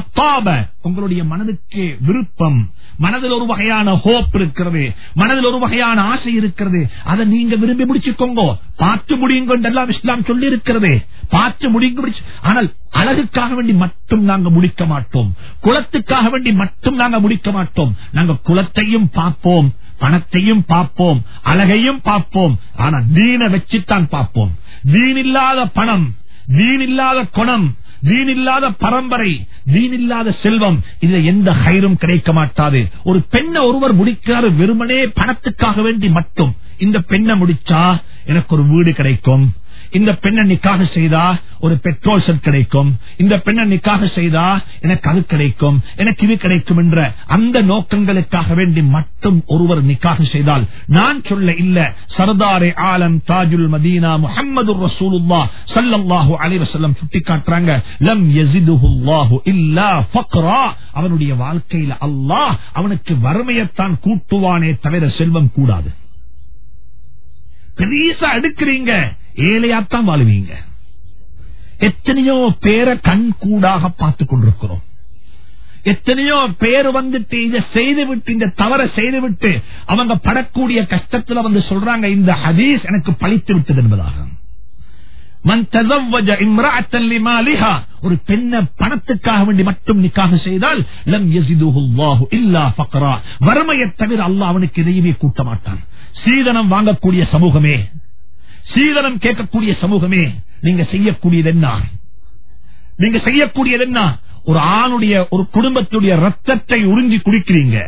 சொல்லிட்டான் உங்களுடைய மனதுக்கு விருப்பம். மனதில் ஒரு வகையான ஹோப் இருக்கிறது. மனதில் ஒரு வகையான ஆசை இருக்கிறது. அதை நீங்க விரும்பி முடிச்சுக்கோங்க. பார்த்து முடியுங்க எல்லாம் இஸ்லாம் சொல்லி இருக்கிறது பார்த்து முடிங்க முடிச்சு. ஆனால் அழகுக்காக வேண்டி மட்டும் நாங்க முடிக்க மாட்டோம். குலத்துக்காக வேண்டி மட்டும் நாங்க முடிக்க மாட்டோம். நாங்க குலத்தையும் பார்ப்போம். பணத்தையும் பார்ப்போம். அழகையும் பார்ப்போம். ஆனா தீன வச்சுத்தான் பார்ப்போம். தீன் இல்லாத பணம் தீன் இல்லாத குணம் தீன் இல்லாத பரம்பரை தீன் இல்லாத செல்வம் இதுல எந்த ஹைரும் கிடைக்க மாட்டாது. ஒரு பெண்ணை ஒருவர் முடிக்கிறார் வெறுமனே பணத்துக்காக வேண்டி மட்டும். இந்த பெண்ணை முடிச்சா எனக்கு ஒரு வீடு கிடைக்கும். இந்த பெண்ணை நிக்காக செய்தா ஒரு பெட்ரோல் செட் கிடைக்கும். இந்த பெண்ணை நிக்காக செய்தா எனக்கு அது கிடைக்கும். எனக்கு இது கிடைக்கும் என்ற அந்த நோக்கங்களுக்காக வேண்டி மட்டும் ஒருவர் நிக்காக செய்தால் நான் சொல்ல இல்ல சர்தாரே ஆலம் தாஜுல் மதீனா முகமது ரசூலுல்லா சல்லாஹு அலைஹி சுட்டி காட்டுறாங்க லம் இல்லா ஃபக்ரா. அவனுடைய வாழ்க்கையில அல்லாஹ் அவனுக்கு வறுமையத்தான் கூட்டுவானே தவிர செல்வம் கூடாது. பெரியசா எடுக்கிறீங்க. ஏழையாத்தான் வாழுவீங்க. எத்தனையோ பேரை கண் கூடாக பார்த்து கொண்டிருக்கிறோம். எத்தனையோ பேர் வந்துட்டு இதை செய்துவிட்டு இந்த தவற செய்து விட்டு அவங்க படக்கூடிய கஷ்டத்துல வந்து சொல்றாங்க இந்த ஹதீஸ் எனக்கு பழித்து விட்டது என்பதாக. ஒரு பெண்ண பணத்துக்காக வேண்டி மட்டும் நிக்காக செய்தால் வறுமையை தவிர அல்லாஹ் அவனுக்கு எதையுமே கூட்ட மாட்டான். சீதனம் வாங்கக்கூடிய சமூகமே. சீதனம் கேட்கக்கூடிய சமூகமே நீங்க செய்யக்கூடியது என்ன? நீங்க செய்யக்கூடியது என்ன? ஒரு ஆணுடைய ஒரு குடும்பத்துடைய ரத்தத்தை உறிஞ்சி குடிக்கிறீங்க.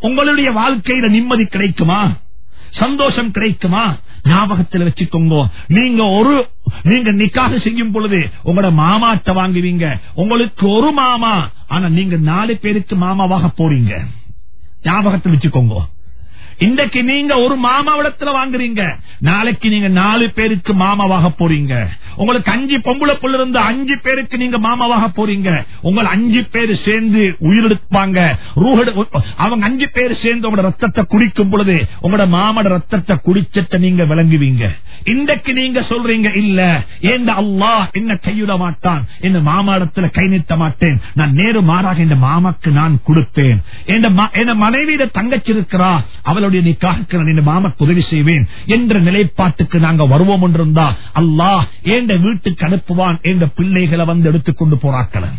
உங்களுடைய வாழ்க்கையில நிம்மதி கிடைக்குமா? சந்தோஷம் கிடைக்குமா? ஞாபகத்தில் வச்சுக்கோங்க. நீங்க ஒரு நீங்க நிக்காக செய்யும் பொழுது உங்களோட மாமாட்ட வாங்குவீங்க. உங்களுக்கு ஒரு மாமா ஆனா நீங்க நாலு பேருக்கு மாமாவாக போறீங்க. ஞாபகத்தில் வச்சுக்கோங்க. இன்றைக்கு நீங்க ஒரு மாமாவிடத்துல வாங்குறீங்க. நாளைக்கு நீங்க நாலு பேருக்கு மாமாவாக போறீங்க. உங்களுக்கு அஞ்சு பொம்பளை புள்ள இருந்து அஞ்சு பேருக்கு நீங்க மாமாவாக போறீங்க. உங்கள் அஞ்சு பேர் சேர்ந்து உயிரெடுப்பாங்க அவங்க அஞ்சு பேர் சேர்ந்து உங்களோட ரத்தத்தை குடிக்கும் பொழுது உங்களோட மாமோட ரத்தத்தை குடிச்சத்தை நீங்க விளங்குவீங்க. இன்றைக்கு நீங்க சொல்றீங்க இல்ல ஏண்ட அல்லா என்ன கையிட மாட்டான். என்ன மாமாடத்துல கை நிறுத்த மாட்டேன். நான் நேரு மாறாக இந்த மாமாக்கு நான் கொடுப்பேன். என் என் மனைவியிட தங்கச்சி அவளோட உங்களுடைய நிக்காக நான் என் மாமாக்கு உதவி செய்வேன் என்ற நிலைப்பாட்டுக்கு நாங்க வருவோம் என்றிருந்தா அல்லாஹ் ஏண்ட வீட்டுக்கு அனுப்புவான் என்ற பிள்ளைகளை வந்து எடுத்துக்கொண்டு போராக்கள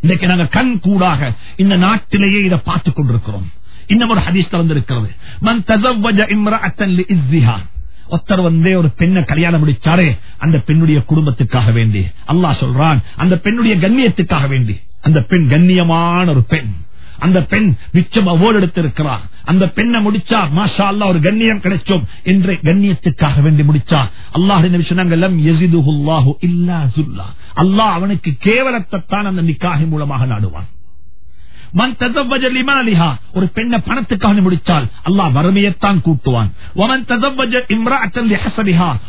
இன்னைக்கு நாங்க கண் கூடாக இந்த நாட்டிலேயே இதை பார்த்துக் கொண்டிருக்கிறோம். இன்னும் ஒரு ஹதீஸ் திறந்திருக்கிறது. மன் தஸவ்வஜ இம்ரஅத்தன் லிஇஸ்ஸிஹா ஒருத்தர் வந்தே ஒரு பெண்ணை கல்யாணம் முடிச்சாரே அந்த பெண்ணுடைய குடும்பத்துக்காக வேண்டி. அல்லாஹ் சொல்றான் அந்த பெண்ணுடைய கண்ணியத்துக்காக வேண்டி. அந்த பெண் கண்ணியமான ஒரு பெண். அந்த பெண் மிச்சம் அவோர்டு எடுத்திருக்கிறார். அந்த பெண்ணை முடிச்சா மாஷா அல்லாஹ் ஒரு கண்ணியம் கிடைச்சோம் என்று கண்ணியத்துக்காக வேண்டி முடிச்சா அல்லாஹ் சொன்னாங்க அல்லாஹ் அவனுக்கு கேவலத்தை தான் அந்த நிக்காஹி மூலமாக நாடுவான். மன் தஸவ்வஜ லிமாலிஹா. ஒரு பெண்ணை பணத்துக்காக முடிச்சால் அல்லாஹ் வறுமையைத்தான் கூட்டுவான். வமன் தஸவ்வஜ இம்ரஅத்தன்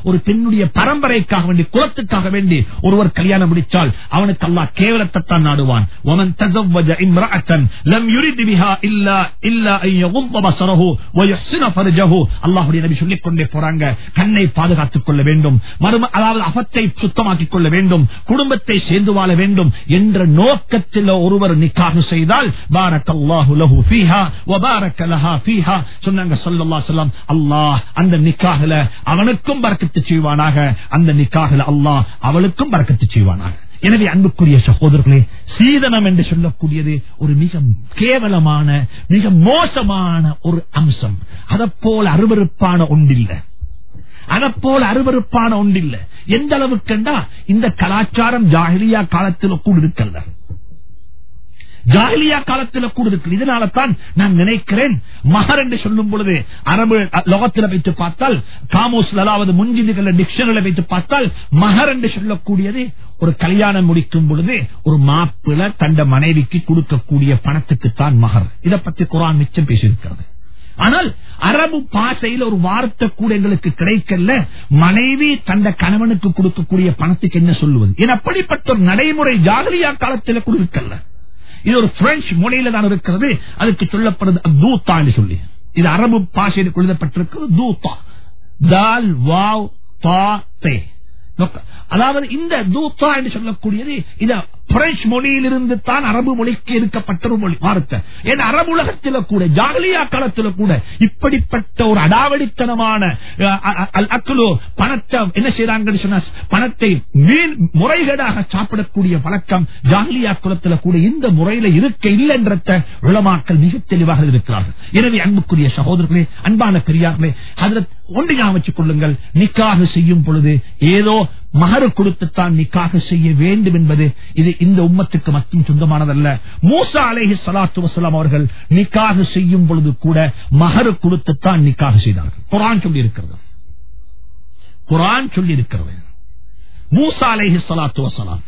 ஒரு பெண்ணுடைய பரம்பரைக்காக வேண்டி குலத்துக்காக வேண்டி ஒருவர் கல்யாணம் முடிச்சால் அவனுக்கு அல்லாஹ் கேவலத்தை தான் நாடுவான். வமன் தஸவ்வஜ இம்ரஅத்தன் லம் யுரித் பிஹா இல்லா இல்லா ஃபர்ஜஹு. அல்லாஹ்வுடைய நபி சொல்லிக் கொண்டே போறாங்க கண்ணை பாதுகாத்துக் கொள்ள வேண்டும் மறும அதாவது அபத்தை சுத்தமாக்கிக் கொள்ள வேண்டும் குடும்பத்தை சேர்ந்து வாழ வேண்டும் என்ற நோக்கத்தில் ஒருவர் நிக்காக செய்தால் சொன்னால் பாரக் அல்லாஹு லஹு ஃபீஹா வ பாரக்க லஹா ஃபீஹா சொன்னாங்க ஸல்லல்லாஹு அலைஹி வஸல்லம். அல்லாஹ் அந்த நிக்காஹ்ல அவனுக்கும் பரக்கத்து செய்வானாக. அந்த நிக்காஹ்ல அல்லாஹ் அவளுக்கும் பரக்கத்து செய்வானாக. எனவே அன்புக்குரிய சகோதரர்களே சீதனம் என்று சொல்லக்கூடியது ஒரு மிக கேவலமான மிக மோசமான ஒரு அம்சம். அதைப்போல அருவறுப்பான ஒன்றில்லை. அதைப்போல அருவறுப்பான ஒன்றில்லை. எந்த அளவுக்கு இந்த கலாச்சாரம் ஜாகிரியா காலத்தில் கூட இருக்கல்ல ஜாகிலியா காலத்தில் கூட இருக்கு இதனால தான் நான் நினைக்கிறேன் மகர் என்று சொல்லும் பொழுது அரபு லோகத்தில் வைத்து பார்த்தால் காமோஸ்ல அதாவது முன்ஜிதிகள் டிக்ஷனரில் வைத்து பார்த்தால் மகர் என்று சொல்லக்கூடியது ஒரு கல்யாணம் முடிக்கும் பொழுது ஒரு மாப்பிள தண்ட மனைவிக்கு கொடுக்கக்கூடிய பணத்துக்குத்தான் மகர் இதை பத்தி குரான் மிச்சம் பேசியிருக்கிறது. ஆனால் அரபு பாசையில் ஒரு வார்த்தை கூட எங்களுக்கு கிடைக்கல. மனைவி தந்த கணவனுக்கு கொடுக்கக்கூடிய பணத்துக்கு என்ன சொல்லுவது? என அப்படிப்பட்ட ஒரு நடைமுறை ஜாகிரியா காலத்தில் கூட இருக்கல்ல. இது ஒரு பிரெஞ்சு மொழியில தான் இருக்கிறது. அதுக்கு சொல்லப்படுது தூத்தா என்று சொல்லி. இது அரபு பாஷையில் எழுதப்பட்டிருக்கிறது தூத்தா தால் வாவ் தா தே. அதாவது இந்த தூத்தா என்று சொல்லக்கூடியது இது பிரெஞ்ச் மொழியிலிருந்து தான் அரபு மொழிக்கு இருக்கப்பட்ட ஒரு மொழி. வார்த்தை என் அரபு உலகத்தில கூட ஜாகலியா காலத்தில கூட இப்படிப்பட்ட ஒரு அடாவடித்தனமான அஹ், பணத்தை என்ன செய்யறாங்கன்னு சொன்ன பணத்தை மீன் முறைகேடாக சாப்பிடக்கூடிய பழக்கம் ஜாகலியா குலத்தில கூட இந்த முறையில இருக்க இல்லை என்றத உளமாக்கல் மிக தெளிவாக இருக்கிறார்கள். எனவே அன்புக்குரிய சகோதரர்களே அன்பான பெரியார்களே அதற்கு ஒன்று ஞாபகம் கொள்ளுங்கள் நிக்காக செய்யும் பொழுது ஏதோ மகரு கொடுத்துத்தான் நிக்காக செய்ய வேண்டும் என்பது இது இந்த உம்மத்துக்கு மட்டும் சொந்தமானதல்ல. மூசா அலேஹி சலாத்து வசலாம் அவர்கள் நிக்காக செய்யும் பொழுது கூட மகரு கொடுத்துத்தான் நிக்காக செய்தார்கள். குரான் சொல்லி இருக்கிறது குரான் சொல்லி இருக்கிறது மூசா அலேஹி சலாத்து வசலாம்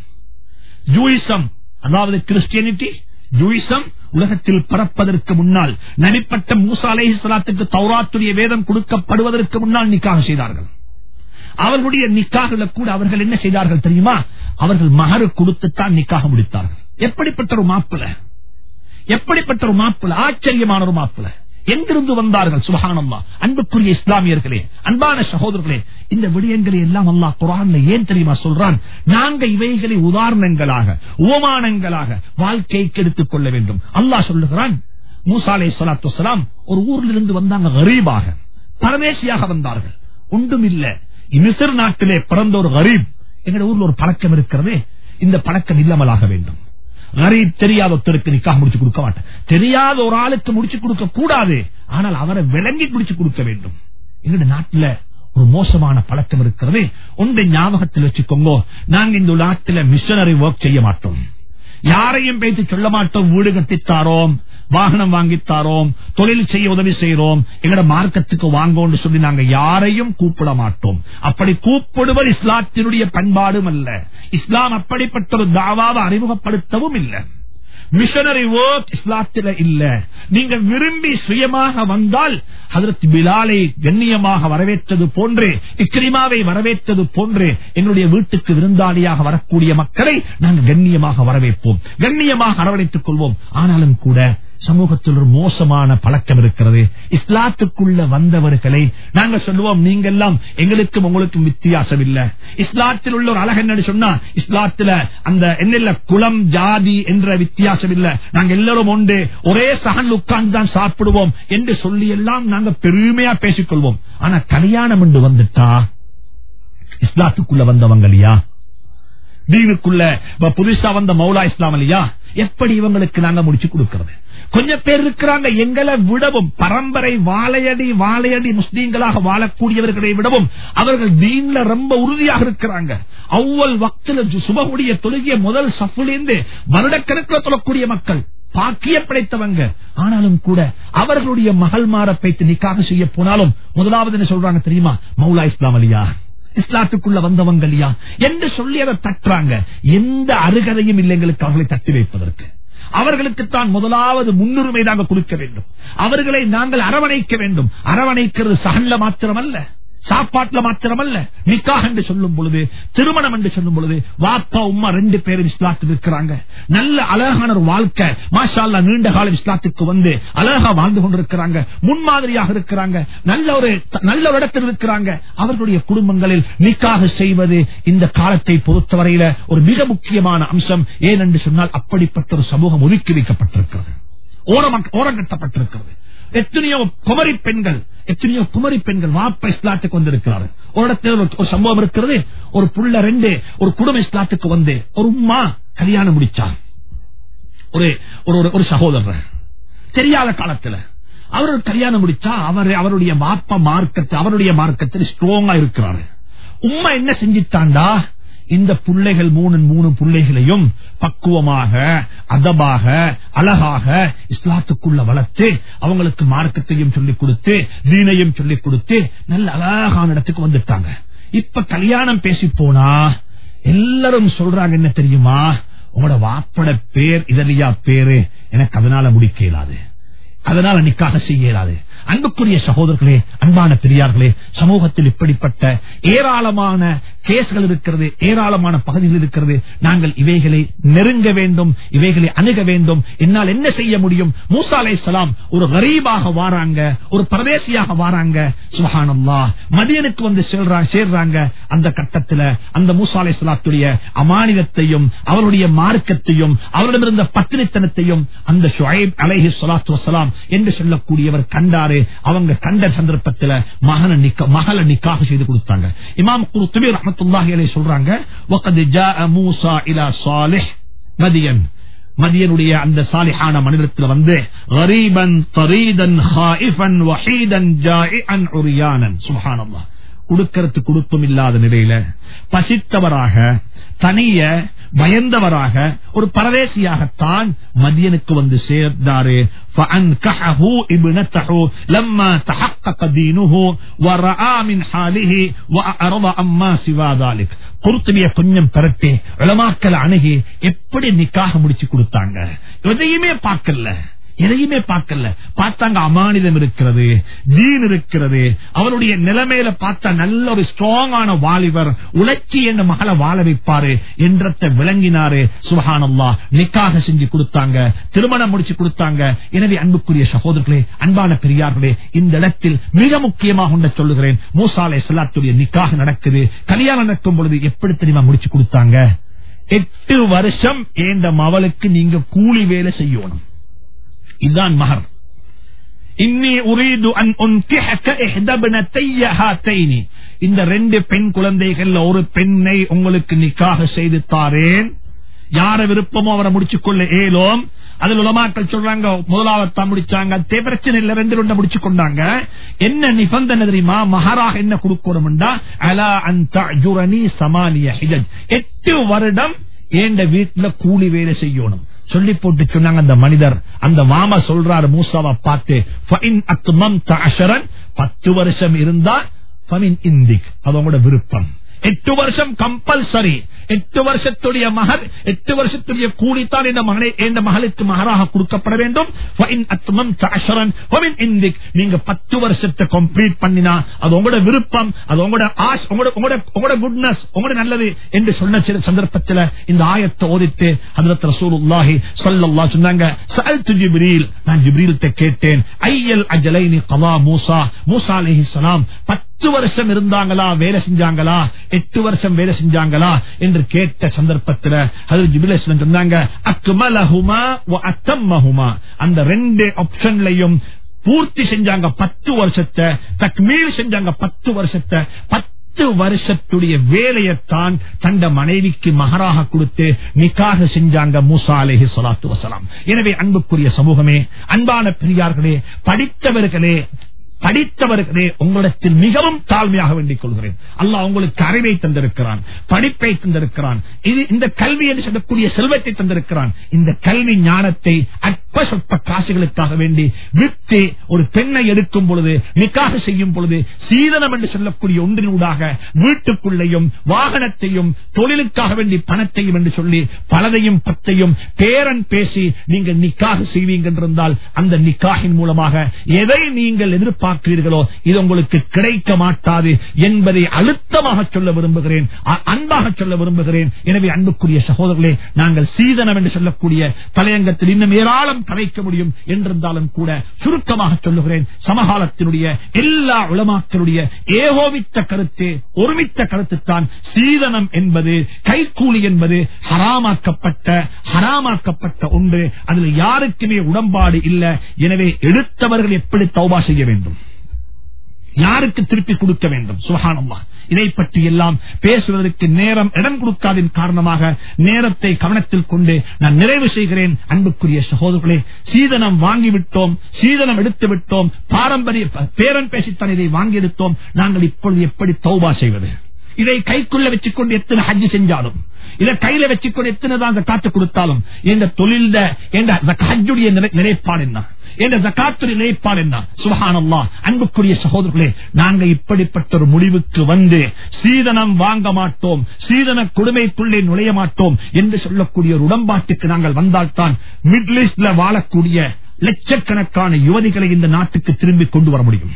ஜூயிசம் அதாவது கிறிஸ்டியனிட்டி ஜூயிசம் உலகத்தில் பறப்பதற்கு முன்னால் நடிப்பட்ட மூசா அலைஹி தௌராத்துடைய வேதம் கொடுக்கப்படுவதற்கு முன்னால் நிக்காக செய்தார்கள். அவர்களுடைய நிக்காகல கூட அவர்கள் என்ன செய்தார்கள் தெரியுமா? அவர்கள் மகரு கொடுத்துத்தான் நிக்காக முடித்தார்கள். எப்படிப்பட்ட ஒரு மாப்பிள? எப்படிப்பட்ட ஒரு மாப்பிள? ஆச்சரியமான ஒரு மாப்பிள. எங்கிருந்து வந்தார்கள்? சுபஹானல்லா அன்புக்குரிய இஸ்லாமியர்களே அன்பான சகோதரர்களே இந்த விடயங்களை எல்லாம் அல்லாஹ் குரான்ல ஏன் தெரியுமா சொல்றான்? நாங்க இவைகளை உதாரணங்களாக உபமானங்களாக வாழ்க்கைக்கு எடுத்துக் கொள்ள வேண்டும். அல்லாஹ் சொல்லுகிறான் மூசாலே சலாத்து வசலாம் ஒரு ஊரிலிருந்து வந்தாங்க கரீபாக. பரதேசியாக வந்தார்கள். ஒன்றும் இல்ல மிசர் நாட்டிலே பிறந்த ஒரு கரீப். எங்க ஊர்ல ஒரு பழக்கம் இருக்கிறதே. இந்த பழக்கம் இல்லாமலாக வேண்டும். கரீப் தெரியாத ஒருத்தருக்கு நிக்காக முடிச்சு கொடுக்க மாட்டேன். தெரியாத ஒரு ஆளுக்கு முடிச்சு கொடுக்க கூடாது. ஆனால் அவரை விளங்கி முடிச்சு கொடுக்க வேண்டும். எங்களுடைய நாட்டுல ஒரு மோசமான பழக்கம் இருக்கிறது. ஒன்றை ஞாபகத்தில் வச்சுக்கோங்க. நாங்க இந்த நாட்டில மிஷனரி ஒர்க் செய்ய மாட்டோம். யாரையும் பேசி சொல்ல மாட்டோம். வீடு கட்டித்தாரோம். வாகனம் வாங்கித்தாரோம் தொழில் செய்ய உதவி செய்யறோம் எங்கட மார்க்கத்துக்கு வாங்கோன்னு சொல்லி நாங்க யாரையும் கூப்பிட மாட்டோம். அப்படி கூப்பிடுவர் இஸ்லாத்தினுடைய பண்பாடும் அல்ல. இஸ்லாம் அப்படிப்பட்ட ஒரு தாவாவை அறிமுகப்படுத்தவும் இல்லை. மிஷனரி ஒர்க் இஸ்லாத்தில இல்ல. நீங்க விரும்பி சுயமாக வந்தால் அதற்கு பிலாலை கண்ணியமாக வரவேற்றது போன்று இக்ரிமாவை வரவேற்றது போன்று என்னுடைய வீட்டுக்கு விருந்தாளியாக வரக்கூடிய மக்களை நாங்கள் கண்ணியமாக வரவேற்போம். கண்ணியமாக அரவணைத்துக் கொள்வோம். ஆனாலும் கூட சமூகத்தில் ஒரு மோசமான பழக்கம் இருக்கிறது. இஸ்லாத்துக்குள்ள வந்தவர்களை நாங்க சொல்லுவோம் நீங்க எல்லாம் எங்களுக்கும் உங்களுக்கும் வித்தியாசம் இல்ல. இஸ்லாத்தில் உள்ள ஒரு அழகன் சொன்னா இஸ்லாத்துல அந்த என்ன குலம் ஜாதி என்ற வித்தியாசம் இல்ல. நாங்க எல்லாரும் உண்டு ஒரே சகன் உட்கார்ந்து தான் சாப்பிடுவோம் என்று சொல்லி எல்லாம் நாங்க பெருமையா பேசிக்கொள்வோம். ஆனா கல்யாணம் என்று வந்துட்டா இஸ்லாத்துக்குள்ள வந்தவங்க இல்லையா? தீனுக்குள்ள புதுசா வந்த மௌலா இஸ்லாம் இல்லையா? எப்படி இவங்களுக்கு நாங்க முடிச்சு கொடுக்கிறது? கொஞ்சம் பேர் இருக்கிறாங்க எங்களை விடவும். பரம்பரை வாழையடி வாழையடி முஸ்லீம்களாக வாழக்கூடியவர்களை விடவும் அவர்கள் தீன்ல ரொம்ப உறுதியாக இருக்கிறாங்க. அவ்வளவு வக்தில சுபகுடைய தொழுகிய முதல் சஃபுலேந்து வருடக்கணக்கில் தொழக்கூடிய மக்கள் பாக்கிய படைத்தவங்க. ஆனாலும் கூட அவர்களுடைய மகள் மாற பைத்து நிக்காக செய்ய போனாலும் முதலாவது என்ன சொல்றாங்க தெரியுமா? மௌலா இஸ்லாம் அலியா. இஸ்லாத்துக்குள்ள வந்தவங்க இல்லையா? என்று சொல்லி அதை தட்டுறாங்க. எந்த அருகதையும் இல்லை எங்களுக்கு அவர்களை தட்டி வைப்பதற்கு. அவர்களுக்கு தான் முதலாவது முன்னுரிமை நாங்கள் கொடுக்க வேண்டும். அவர்களை நாங்கள் அரவணைக்க வேண்டும். அரவணைக்கிறது சகல்ல மாத்திரமல்ல. சாப்பாட்டுல மாத்திரமல்ல நிக்காக என்று சொல்லும் பொழுது திருமணம் என்று சொல்லும் பொழுது வாப்பா உமா ரெண்டு பேரும் இஸ்லாத்தில் இருக்கிறாங்க. நல்ல அழகான ஒரு வாழ்க்கை. மாஷா நீண்ட காலம் இஸ்லாத்துக்கு வந்து அழகா வாழ்ந்து கொண்டிருக்கிறாங்க. முன்மாதிரியாக இருக்கிறாங்க. நல்ல ஒரு நல்ல ஒரு இடத்தில் இருக்கிறாங்க. அவர்களுடைய குடும்பங்களில் நிக்காக செய்வது இந்த காலத்தை பொறுத்தவரையில ஒரு மிக முக்கியமான அம்சம். ஏனென்று சொன்னால் அப்படிப்பட்ட ஒரு சமூகம் ஒதுக்கி வைக்கப்பட்டிருக்கிறது. ஓரம் கட்டப்பட்டிருக்கிறது எத்தனையோ குமரி பெண்கள் எத்தனையோ குமரி பெண்கள் வாப்ப இஸ்லாத்துக்கு வந்திருக்கிறார்கள் ஒரு இடத்துல ஒரு சம்பவம் இருக்கிறது. ஒரு புள்ள ரெண்டு ஒரு குடும்ப இஸ்லாத்துக்கு வந்து ஒரு உமா கல்யாணம் முடிச்சார். ஒரு ஒரு சகோதரர். தெரியாத காலத்துல. அவர் கல்யாணம் முடிச்சா அவர் அவருடைய வாப்ப மார்க்கத்தை அவருடைய மார்க்கத்தில் ஸ்ட்ராங்கா இருக்கிறாரு. உமா என்ன செஞ்சிட்டாண்டா? இந்த பிள்ளைகள் மூணு மூணு பிள்ளைகளையும் பக்குவமாக அதபாக அழகாக இஸ்லாத்துக்குள்ள வளர்த்து அவங்களுக்கு மார்க்கத்தையும் சொல்லிக் கொடுத்து தீனையும் சொல்லிக் கொடுத்து நல்ல அழகான இடத்துக்கு வந்துட்டாங்க. இப்ப கல்யாணம் பேசி போனா எல்லாரும் சொல்றாங்க என்ன தெரியுமா? உங்களோட வாப்பட பேர் இதழியா பேரு எனக்கு அதனால முடிக்க இயலாது. அதனால நிக்காக செய்ய இயலாது. அன்புக்குரிய சகோதரர்களே அன்பான பெரியார்களே சமூகத்தில் இப்படிப்பட்ட ஏராளமான கேஸ்கள் இருக்கிறது ஏராளமான பகுதிகள் இருக்கிறது. நாங்கள் இவைகளை நெருங்க வேண்டும் இவைகளை அணுக வேண்டும். என்னால் என்ன செய்ய முடியும்? மூசா அலை சலாம் ஒரு கரீபாக வாராங்க ஒரு பிரதேசியாக வாராங்க. சுஹானல்லா மதியனுக்கு வந்து சேர்றாங்க. அந்த கட்டத்தில் அந்த மூசா அலை சலாத்துடைய அமானிதத்தையும் அவருடைய மார்க்கத்தையும் அவரிடமிருந்த பத்தினித்தனத்தையும் அந்த ஷுஐப் அலைஹி சலாத்து வசலாம் என்று சொல்லக்கூடியவர் கண்டாரே. அவங்க கண்ட சந்தர்ப்பத்தில் மகன மகளை நிக்காக செய்து கொடுத்தாங்க. இமாம் குருத்துபி ரஹமத்துல்லாஹி அலை சொல்றாங்க மதியன். மதியனுடைய அந்த சாலிஹான மனிதத்தில் வந்து கரீபன் தரீதன் ஹாயிஃபன் வஹீதன் ஜாயிஅன் உரியானன். சுப்ஹானல்லாஹ். கொடுக்கறது கொடுப்பும் இல்லாத நிலையில பசித்தவராக தனிய பயந்தவராக ஒரு பரதேசியாகத்தான் மதியனுக்கு வந்து சேர்ந்தாரு. கொஞ்சம் திரட்டி விளமாக்கல் அணுகி எப்படி நிக்காக முடிச்சு கொடுத்தாங்க? எதையுமே பார்க்கல. எதையுமே பார்க்கல. பார்த்தாங்க அமானிதம் இருக்கிறது தீன் இருக்கிறது. அவருடைய நிலைமையில பார்த்தா நல்ல ஒரு ஸ்ட்ராங்கான வாலிபர் உழைச்சி என் மகளை வாழ வைப்பாரு என்றத்தை விளங்கினாரு. சுபஹானல்லா நிக்காக செஞ்சு கொடுத்தாங்க. திருமணம் முடிச்சு கொடுத்தாங்க. எனவே அன்புக்குரிய சகோதரர்களே அன்பான பெரியார்களே இந்த இடத்தில் மிக முக்கியமாக ஒன்றை சொல்லுகிறேன். மூசாலை செல்லாத்துடைய நிக்காக நடக்குது. கல்யாணம் நடக்கும் பொழுது எப்படி தெரியுமா முடிச்சு கொடுத்தாங்க? எட்டு வருஷம் ஏண்ட மவளுக்கு நீங்க கூலி வேலை செய்யணும். இதுதான் மகர் இன்னி உரீது அன் இந்த ரெண்டு பெண் குழந்தைகள் ஒரு பெண்ணை உங்களுக்கு நிக்காக செய்து தாரேன் யார விருப்பமோ அவரை முடிச்சுக்கொள்ள ஏலோம். அதில் உலமாக்கள் சொல்றாங்க முதலாவது முடிச்சாங்க அதே பிரச்சனை இல்ல ரெண்டு ரெண்டு முடிச்சு கொண்டாங்க என்ன நிபந்தனை தெரியுமா? மகாராக என்ன கொடுக்கணும்டா? அலா அந்த ஜுரணி சமானிய எட்டு வருடம் ஏண்ட வீட்டுல கூலி வேலை செய்யணும். சொல்லி போட்டு சொன்னாங்க அந்த மனிதர். அந்த மாமா சொல்றாரு மூசாவை பார்த்து பத்து வருஷம் இருந்தா இந்திக் அது உங்களோட விருப்பம். எட்டு வருஷம் கம்பல்சரி எட்டு வருஷத்துடைய மகர் எட்டு வருஷத்துடைய கூலித்தான் இந்த மகனை இந்த மகளுக்கு மகராக கொடுக்கப்பட வேண்டும். நீங்க பத்து வருஷத்தை கம்ப்ளீட் பண்ணினா அது உங்களோட விருப்பம் அது உங்களோட உங்களோட உங்களோட குட்னஸ் உங்களோட நல்லது என்று சொன்ன சில சந்தர்ப்பத்தில் இந்த ஆயத்தை ஓதித்து அதிரத் ரசூலுல்லாஹி சொல்லல்லா சொன்னாங்க சல் துஜிபிரில் நான் கேட்டேன் ஐயல் அஜலை பத்து வருஷம் இருந்தாங்களா வேலை செஞ்சாங்களா எட்டு வருஷம் வேலை செஞ்சாங்களா என்று கேட்ட சந்தர்ப்பத்தில் ஹதரத் சொன்னாங்க அக்மலஹுமா அத்தம்மஹுமா. அந்த ரெண்டு பூர்த்தி செஞ்சாங்க பத்து வருஷத்தை தக்மீல் செஞ்சாங்க பத்து வருஷத்தை. பத்து வருஷத்துடைய வேலையைத்தான் தந்த மனைவிக்கு மகராக கொடுத்து நிக்காக செஞ்சாங்க மூசா அலேஹி சொலாத்து வசலாம் எனவே அன்புக்குரிய சமூகமே அன்பான பெரியார்களே படித்தவர்களே படித்தவர்களே உங்களிடத்தில் மிகவும் தாழ்மையாக வேண்டிக் கொள்கிறேன். அல்லாஹ் உங்களுக்கு அறிவை தந்திருக்கிறான் படிப்பை தந்திருக்கிறான் இது இந்த கல்வி என்று சொல்லக்கூடிய செல்வத்தை தந்திருக்கிறான். இந்த கல்வி ஞானத்தை அற்ப சொற்ப காசுகளுக்காக வேண்டி விட்டு ஒரு பெண்ணை எடுக்கும் பொழுது நிக்காக செய்யும் பொழுது சீதனம் என்று சொல்லக்கூடிய ஒன்றினூடாக வீட்டுக்குள்ளையும் வாகனத்தையும் தொழிலுக்காக வேண்டி பணத்தையும் என்று சொல்லி பலதையும் பத்தையும் பேரன் பேசி நீங்கள் நிக்காக செய்வீங்க என்றிருந்தால் அந்த நிக்காகின் மூலமாக எதை நீங்கள் எதிர்பார்க்கிறீர்களோ இது உங்களுக்கு கிடைக்க மாட்டாது என்பதை அழுத்தமாக சொல்ல விரும்புகிறேன். அன்பாக சொல்ல விரும்புகிறேன். எனவே அன்புக்குரிய சகோதரர்களே நாங்கள் சீதனம் என்று சொல்லக்கூடிய தலையங்கத்தில் இன்னும் ஏராளம் கலைக்க முடியும் என்றிருந்தாலும் கூட சுருக்கமாக சொல்லுகிறேன். சமகாலத்தினுடைய எல்லா உளமாக்களுடைய ஏகோபித்த கருத்து ஒருமித்த கருத்துத்தான் சீதனம் என்பது கைக்கூலி என்பது ஹராமாக்கப்பட்ட ஹராமாக்கப்பட்ட ஒன்று. அதில் யாருக்குமே உடன்பாடு இல்லை. எனவே எடுத்தவர்கள் எப்படி தௌபா செய்ய வேண்டும்? யாருக்கு திருப்பி கொடுக்க வேண்டும்? சுகானம்மா இதை பற்றி எல்லாம் பேசுவதற்கு நேரம் இடம் கொடுக்காதின் காரணமாக நேரத்தை கவனத்தில் கொண்டு நான் நிறைவு செய்கிறேன். அன்புக்குரிய சகோதரர்களே சீதனம் வாங்கிவிட்டோம் சீதனம் எடுத்து விட்டோம் பாரம்பரிய பேரன் பேசித்தான் இதை வாங்கி எடுத்தோம் நாங்கள் இப்பொழுது எப்படி தௌபா செய்வது? இதை கைக்குள்ள வச்சுக்கொண்டு எத்தனை ஹஜ் செஞ்சாலும் இதை கையில வச்சுக்கொண்டு எத்தனை தான் காத்து கொடுத்தாலும் எந்த தொழில் ஹஜ்ஜுடைய நிலை- என்ன? என்ற ஜக்காத்துடைய நிலைப்பாடு என்ன? சுபஹானல்லா அன்புக்குரிய சகோதரர்களே நாங்க இப்படிப்பட்ட ஒரு முடிவுக்கு வந்து சீதனம் வாங்க மாட்டோம் சீதன கொடுமைக்குள்ளே நுழைய மாட்டோம் என்று சொல்லக்கூடிய ஒரு உடம்பாட்டுக்கு நாங்கள் வந்தால்தான் மிடில் வாழக்கூடிய லட்சக்கணக்கான யுவதிகளை இந்த நாட்டுக்கு திரும்பி கொண்டு வர முடியும்.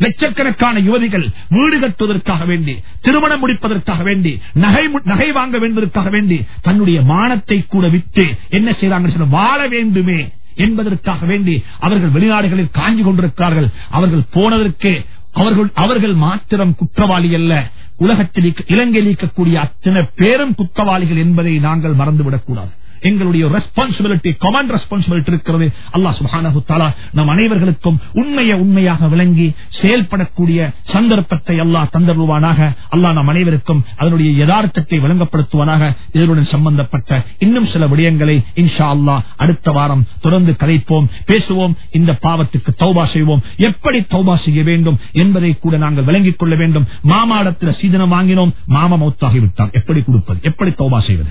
லட்சக்கணக்கான யுவதிகள் வீடு கட்டுவதற்காக வேண்டி திருமணம் முடிப்பதற்காக வேண்டி நகை நகை வாங்க வேண்டுவதற்காக வேண்டி தன்னுடைய மானத்தை கூட விட்டு என்ன செய்யறாங்க வாழ வேண்டுமே என்பதற்காக வேண்டி அவர்கள் வெளிநாடுகளில் காஞ்சி கொண்டிருக்கிறார்கள். அவர்கள் போனதற்கு அவர்கள் அவர்கள் மாத்திரம் குற்றவாளி அல்ல. உலகத்தில் இலங்கையில் இருக்கக்கூடிய அத்தனை பேரும் குற்றவாளிகள் என்பதை நாங்கள் மறந்துவிடக் கூடாது எங்களுடைய ரெஸ்பான்சிபிலிட்டி கமாண்ட் ரெஸ்பான்சிபிலிட்டி இருக்கிறது. அல்லாஹ் சுப்ஹானஹு நம் அனைவர்களுக்கும் உண்மையை உண்மையாக விளங்கி செயல்படக்கூடிய சந்தர்ப்பத்தை அல்லாஹ் தந்தருவானாக. அல்லாஹ் நம் அனைவருக்கும் அதனுடைய யதார்த்தத்தை விளங்கப்படுத்துவானாக. இதனுடன் சம்பந்தப்பட்ட இன்னும் சில விடயங்களை இன்ஷா அல்லாஹ் அடுத்த வாரம் தொடர்ந்து கலைப்போம் பேசுவோம். இந்த பாவத்துக்கு தௌபா செய்வோம். எப்படி தௌபா செய்ய வேண்டும் என்பதை கூட நாங்கள் விளங்கிக் கொள்ள வேண்டும். மாமாடத்தில் சீதனம் வாங்கினோம் மாமா மௌத்தாகிவிட்டார். எப்படி கொடுப்பது? எப்படி தௌபா செய்வது?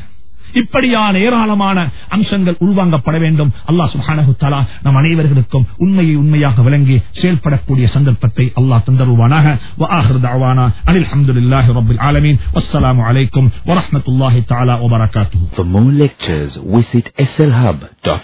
இப்படியான ஏராளமான அம்சங்கள் உள்வாங்கப்பட வேண்டும். அல்லாஹ் சுப்ஹானஹு நம் அனைவர்களுக்கும் உண்மையை உண்மையாக விளங்கி செயல்படக்கூடிய சந்தர்ப்பத்தை அல்லாஹ் தந்தருவானாக. அனில் ஹம்துலில்லாஹி ரப்பில் ஆலமீன். வஸ்ஸலாமு அலைக்கும் For more lectures, visit slhub.com.